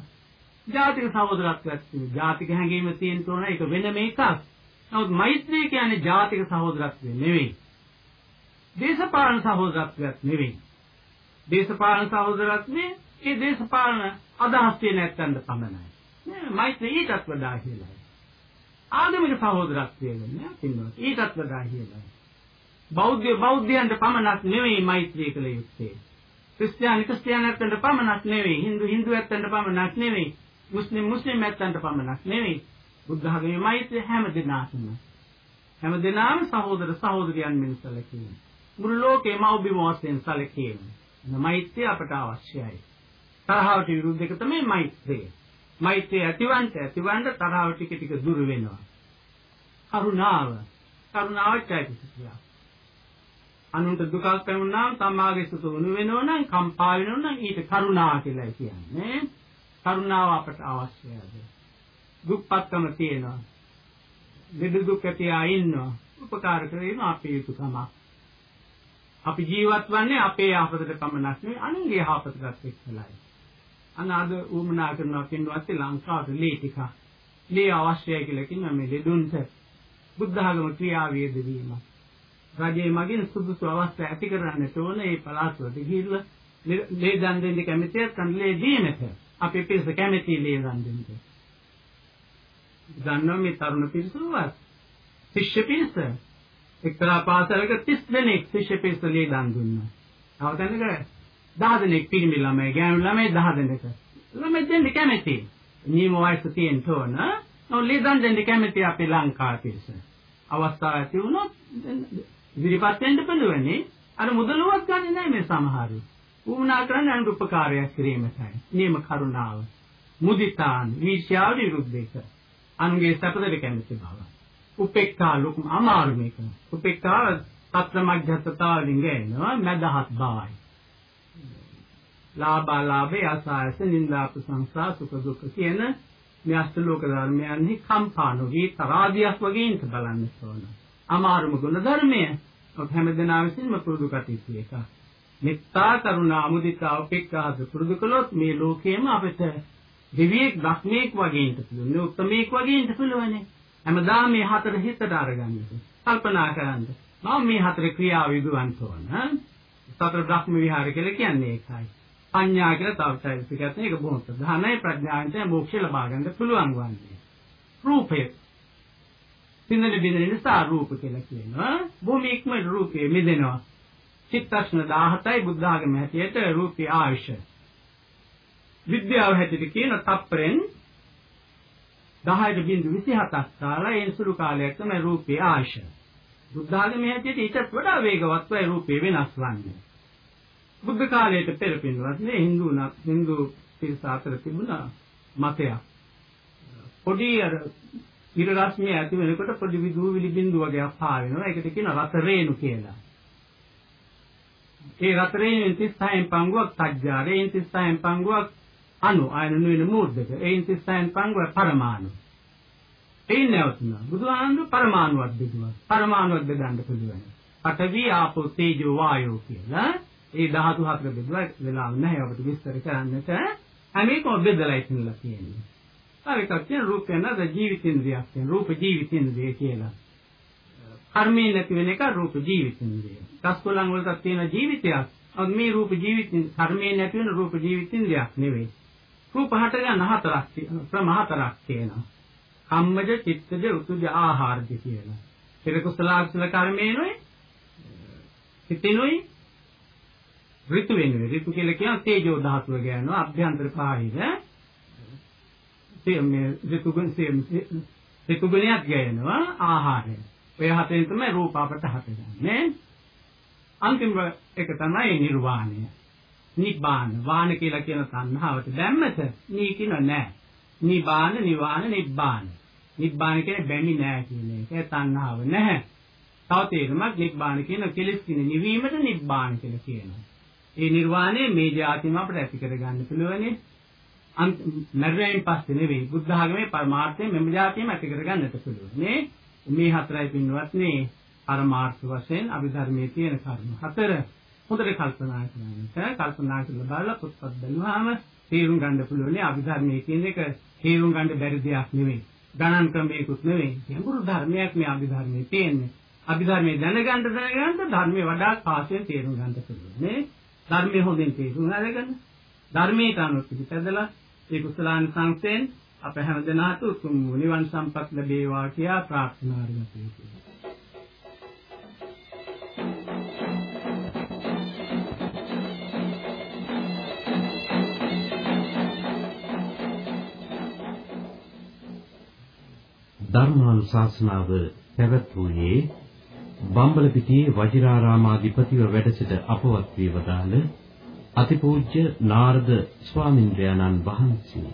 ජාතික සහෝදරත්වයක් තියෙනවා. ජාතික හැඟීම තියෙන තෝරන එක වෙනම එකක්. නමුත් මෛත්‍රී කියන්නේ ජාතික සහෝදරත්වය නෙවෙයි. දේශපාලන සහෝදරත්වයක් නෙවෙයි. දේශපාලන සහෝදරත්වයේ ඒ දේශපාලන අදහස් තියෙන නැත්තඳ පමණයි. නේ මෛත්‍රී ඊටත් වඩා ඉහළයි. ආගමික සහෝදරත්වය කියන්නේ පින්වත් ඊටත් වඩා ඉහළයි. බෞද්ධ බෞද්ධයන්ට පමණක් නෙවෙයි මෛත්‍රී කළ යුත්තේ. ක්‍රිස්තියානි ක්‍රිස්තියානියන්ට පමණක් නෙවෙයි, Hindu Hinduයන්ට පමණක් නෙවෙයි, මුස්ලිම් මුස්ලිම්යන්ට පමණක් නෙවෙයි. බුද්ධ ආගමේ මෛත්‍රිය හැම දිනාටම හැම දිනාම සහෝදර සහෝදරියන් මෙන් සැලකීම. මුළු ලෝකේම මෞබිම වශයෙන් සැලකීම. මෛත්‍රිය අපට අවශ්‍යයි. තරහවට විරුද්ධ එක තමයි මෛත්‍රිය. මෛත්‍රිය ඇතිවන්ට ඇතිවන්ට තරහව ටික ටික දුර වෙනවා. කරුණාව. කරුණාව චෛතසිකය. අනුන්ට දුකක් පැමුණාම තමාගේ සිත උණු වෙනවා නම් කම්පා වෙනවා නම් ඊට කරුණා කියලා කියන්නේ. කරුණාව අපට අවශ්‍යයි. දුක්පත්කම තියෙනවා. දෙදු දුක් ඇති අය ඉන්නවා. උපකාර කිරීම අපේ යුතුයකමක්. අපි ජීවත් වන්නේ අපේ යහපතට පමණක් නෙවෙයි අනුන්ගේ යහපතටත් එක්කලයි. අන්න අද උමනා කරනවා කින්වත් ලංකාවට ලේ ටික. ලේ අවශ්‍යයි කියලා කියන මේ ලෙඩුන්ට බුද්ධ ආගම ක්‍රියාවේද වීම. රජයේ මගින් සුදුසු අවස්ථා ඇති කරන්නට ඕන ඒ පළාත් වලට ගිහිල්ලා ලේ දන් දෙන්න කැමතියක් කන් ලේ දීමට. අපි පිරිස කැමැති ලේදන් දෙන්න. දන්නවා මේ තරුණ පිරිසවත් ශිෂ්‍ය පිරිස එක්තරා පාසලක 30 දෙනෙක් ශිෂ්‍ය පිරිස ලේදන් දුන්නා. අවතනක 10 දෙනෙක් පිරිමි ළමයි ගෑනු ළමයි 10 දෙනෙක්. ළමයි දෙන්න කැමැති. නියම වයස තියෙන තෝන නෝ ලේදන් දෙන්න කැමැති අපේ ලංකාවේ පිරිස. අවස්ථාවක් ඇති වුණොත් ඉදිරිපත් වෙන්න පුළුවන්නේ අර මුදලුවක් ගන්නේ නැහැ මේ සමහරු. වුණා කරන්නේ අනුර උපකාරයක් කිරීමටයි. නියම කරුණාව. මුදිතාන් ඊර්ෂ්‍යාව විරුද්ධ එක. අනුගේ සැපදට කැමති බව. උපේක්ඛා ලොකු අමාරු මේක. උපේක්ඛා තත්ත්ව මධ්‍යස්ථතාවලින් ගේනවා මදහත් බවයි. ලාභාලාභේ අසායස නින්දා ප්‍රශංසා සුඛ දුක්ඛ කියන මේ අෂ්ටලෝක ධර්මයන්හි කම්පා නොවී තරාදියක් වගේ ඉඳ බලන්න ඕන. අමාරුම ගුණ ධර්මය ඔබ හැමදෙනා විසින්ම පුරුදු කටයුතු එක. මෙත්තා කරුණා මුදිතා උපේක්ඛා පුරුදු කළොත් මේ ලෝකයේම අපිට දෙවියෙක් ධක්මේක් වගේ ඉඳ පුළුවන්. මේ උත්මේක් වගේ ඉඳ පුළුවන්නේ. හැමදාම මේ හතර හිතට අරගන්න. කල්පනා කරන්න. මම මේ හතර ක්‍රියාව යොදවන්න ඕන. සතර බ්‍රහ්ම විහාර කියලා කියන්නේ ඒකයි. පඤ්ඤා කියලා තව චෛතසිකයක් නේ ඒක බොහොම ප්‍රධානයි ප්‍රඥාවෙන් මොක්ෂ ලබා ගන්න පුළුවන් වන්නේ. රූපය සින්නල බින්දන නිසා රූප කියලා කියනවා. බොහොම ඉක්මනට රූපේ මිදෙනවා. චිත්තක්ෂණ 17යි බුද්ධ ආගම හැටියට රූපී ආයුෂ. විද්‍යාව හැටියට කියන තප්පරෙන් 10.27ක් කාලා ඒ සුළු කාලයක් තමයි රූපේ ආයුෂ. බුද්ධ ආගමේ හැටියට ඊට වඩා වේගවත්වයි රූපේ වෙනස් වන්නේ. බුද්ධ කාලයට පෙර පින්වත්නි Hindu Hindu පිරිස අතර තිබුණා මතයක්. පොඩි අර ඉර රශ්මිය ඇති වෙනකොට පොඩි විදුවිලි බිඳු වගේක් පා වෙනවා. ඒකට කියනවා රස රේණු කියලා. ඒ රස රේණුවෙන් 36න් පංගුවක් සජ්ජාරයෙන් 36න් පංගුවක් අණු ආයන වෙන මූර්ධක. ඒන් 36න් පංගුව පරමාණු. එයින් නැවතුණා. බුදුහාමුදුරු පරමාණුවක් බෙදුවා. පරමාණුවක් බෙදන්න පුළුවන්. පඨවි ආපෝ තේජෝ වායෝ කියලා ඒ ධාතු හතර බෙදුවා වෙලාව නැහැ අපිට විස්තර කරන්නට. හැම එකම බෙදලා ඉතින්ලා තියෙන්නේ. තව එකක් තියෙන රූපය නේද ජීවිතින්ද්‍රියක් තියෙන රූප ජීවිතින්ද්‍රිය කියලා. කර්මයේ නැති වෙන එක රූප ජීවිතින්ද්‍රිය. කස්කොලන් වලට තියෙන ජීවිතයක්. අද මේ රූප ජීවිතින් කර්මයේ නැති වෙන රූප ජීවිතින්ද්‍රියක් නෙවෙයි. රූප හට ගන්න හතරක් තියෙනවා. ක්‍රම හතරක් තියෙනවා. කම්මජ, චිත්තජ, උතුජ, ආහාරජ කියලා. පෙර කුසල අකුසල කර්මේනොයි සිතිනොයි ඍතු වෙනුයි. ඍතු කියලා කියන තේජෝ ධාතුව ගන්නවා අභ්‍යන්තර පාහිර. මේ ඍතු ගුණ ඍතු ගුණයක් ගන්නවා ආහාරය. ඔය හතෙන් තමයි රූප අපට හටගන්නේ. අන්තිම එක තමයි නිර්වාණය. නිබ්බාන වාන කියලා කියන තණ්හාවට දැම්මත නී කියන නෑ. නිබාන නිවාන නිබ්බාන. නිබ්බාන කියන්නේ බැමි නෑ කියන එක. ඒ තණ්හාව නැහැ. තව තේරුමක් නිබ්බාන කියන කෙලෙස් කියන නිවීමට නිබ්බාන කියලා කියනවා. ඒ නිර්වාණය මේ જાතිම අපිට ඇති කරගන්න පුළුවනේ. මරණයෙන් පස්සේ නෙවෙයි බුද්ධ ආගමේ පරමාර්ථය මෙම જાතියම ඇති කරගන්නට පුළුවන්. මේ මේ හතරයි පින්වත්නි පරමාර්ථ වශයෙන් අභිධර්මයේ තියෙන කර්ම හතර හොඳට කල්පනා කරගන්න. කල්පනා කරලා බලලා පොත්පත් බැලුවාම තේරුම් ගන්න පුළුවන් අභිධර්මයේ කියන එක තේරුම් ගන්න බැරි දෙයක් නෙවෙයි. ගණන් ක්‍රමයකුත් නෙවෙයි. ගැඹුරු ධර්මයක් මේ අභිධර්මයේ තියෙන්නේ. අභිධර්මයේ දැනගන්න දැනගන්න ධර්මයේ වඩා පාසෙන් තේරුම් ගන්න පුළුවන්. නේ ධර්මයේ හොඳින් තේරුම් අරගෙන ධර්මයට අනුව පිළිපැදලා ඒ කුසලාන් සංසෙන් අප හැම දෙනාට උතුම් නිවන් සම්පත් ලැබේවා කියා ප්‍රාර්ථනා කරනවා. ධර්මානුශාසනාව පැවැත්වුවේ බම්බලපිටියේ වජිරාරාමාධිපතිව වැඩ සිට අපවත් වී වදාළ අතිපූජ්‍ය නාරද ස්වාමින්ද්‍රයන්න් වහන්සේ.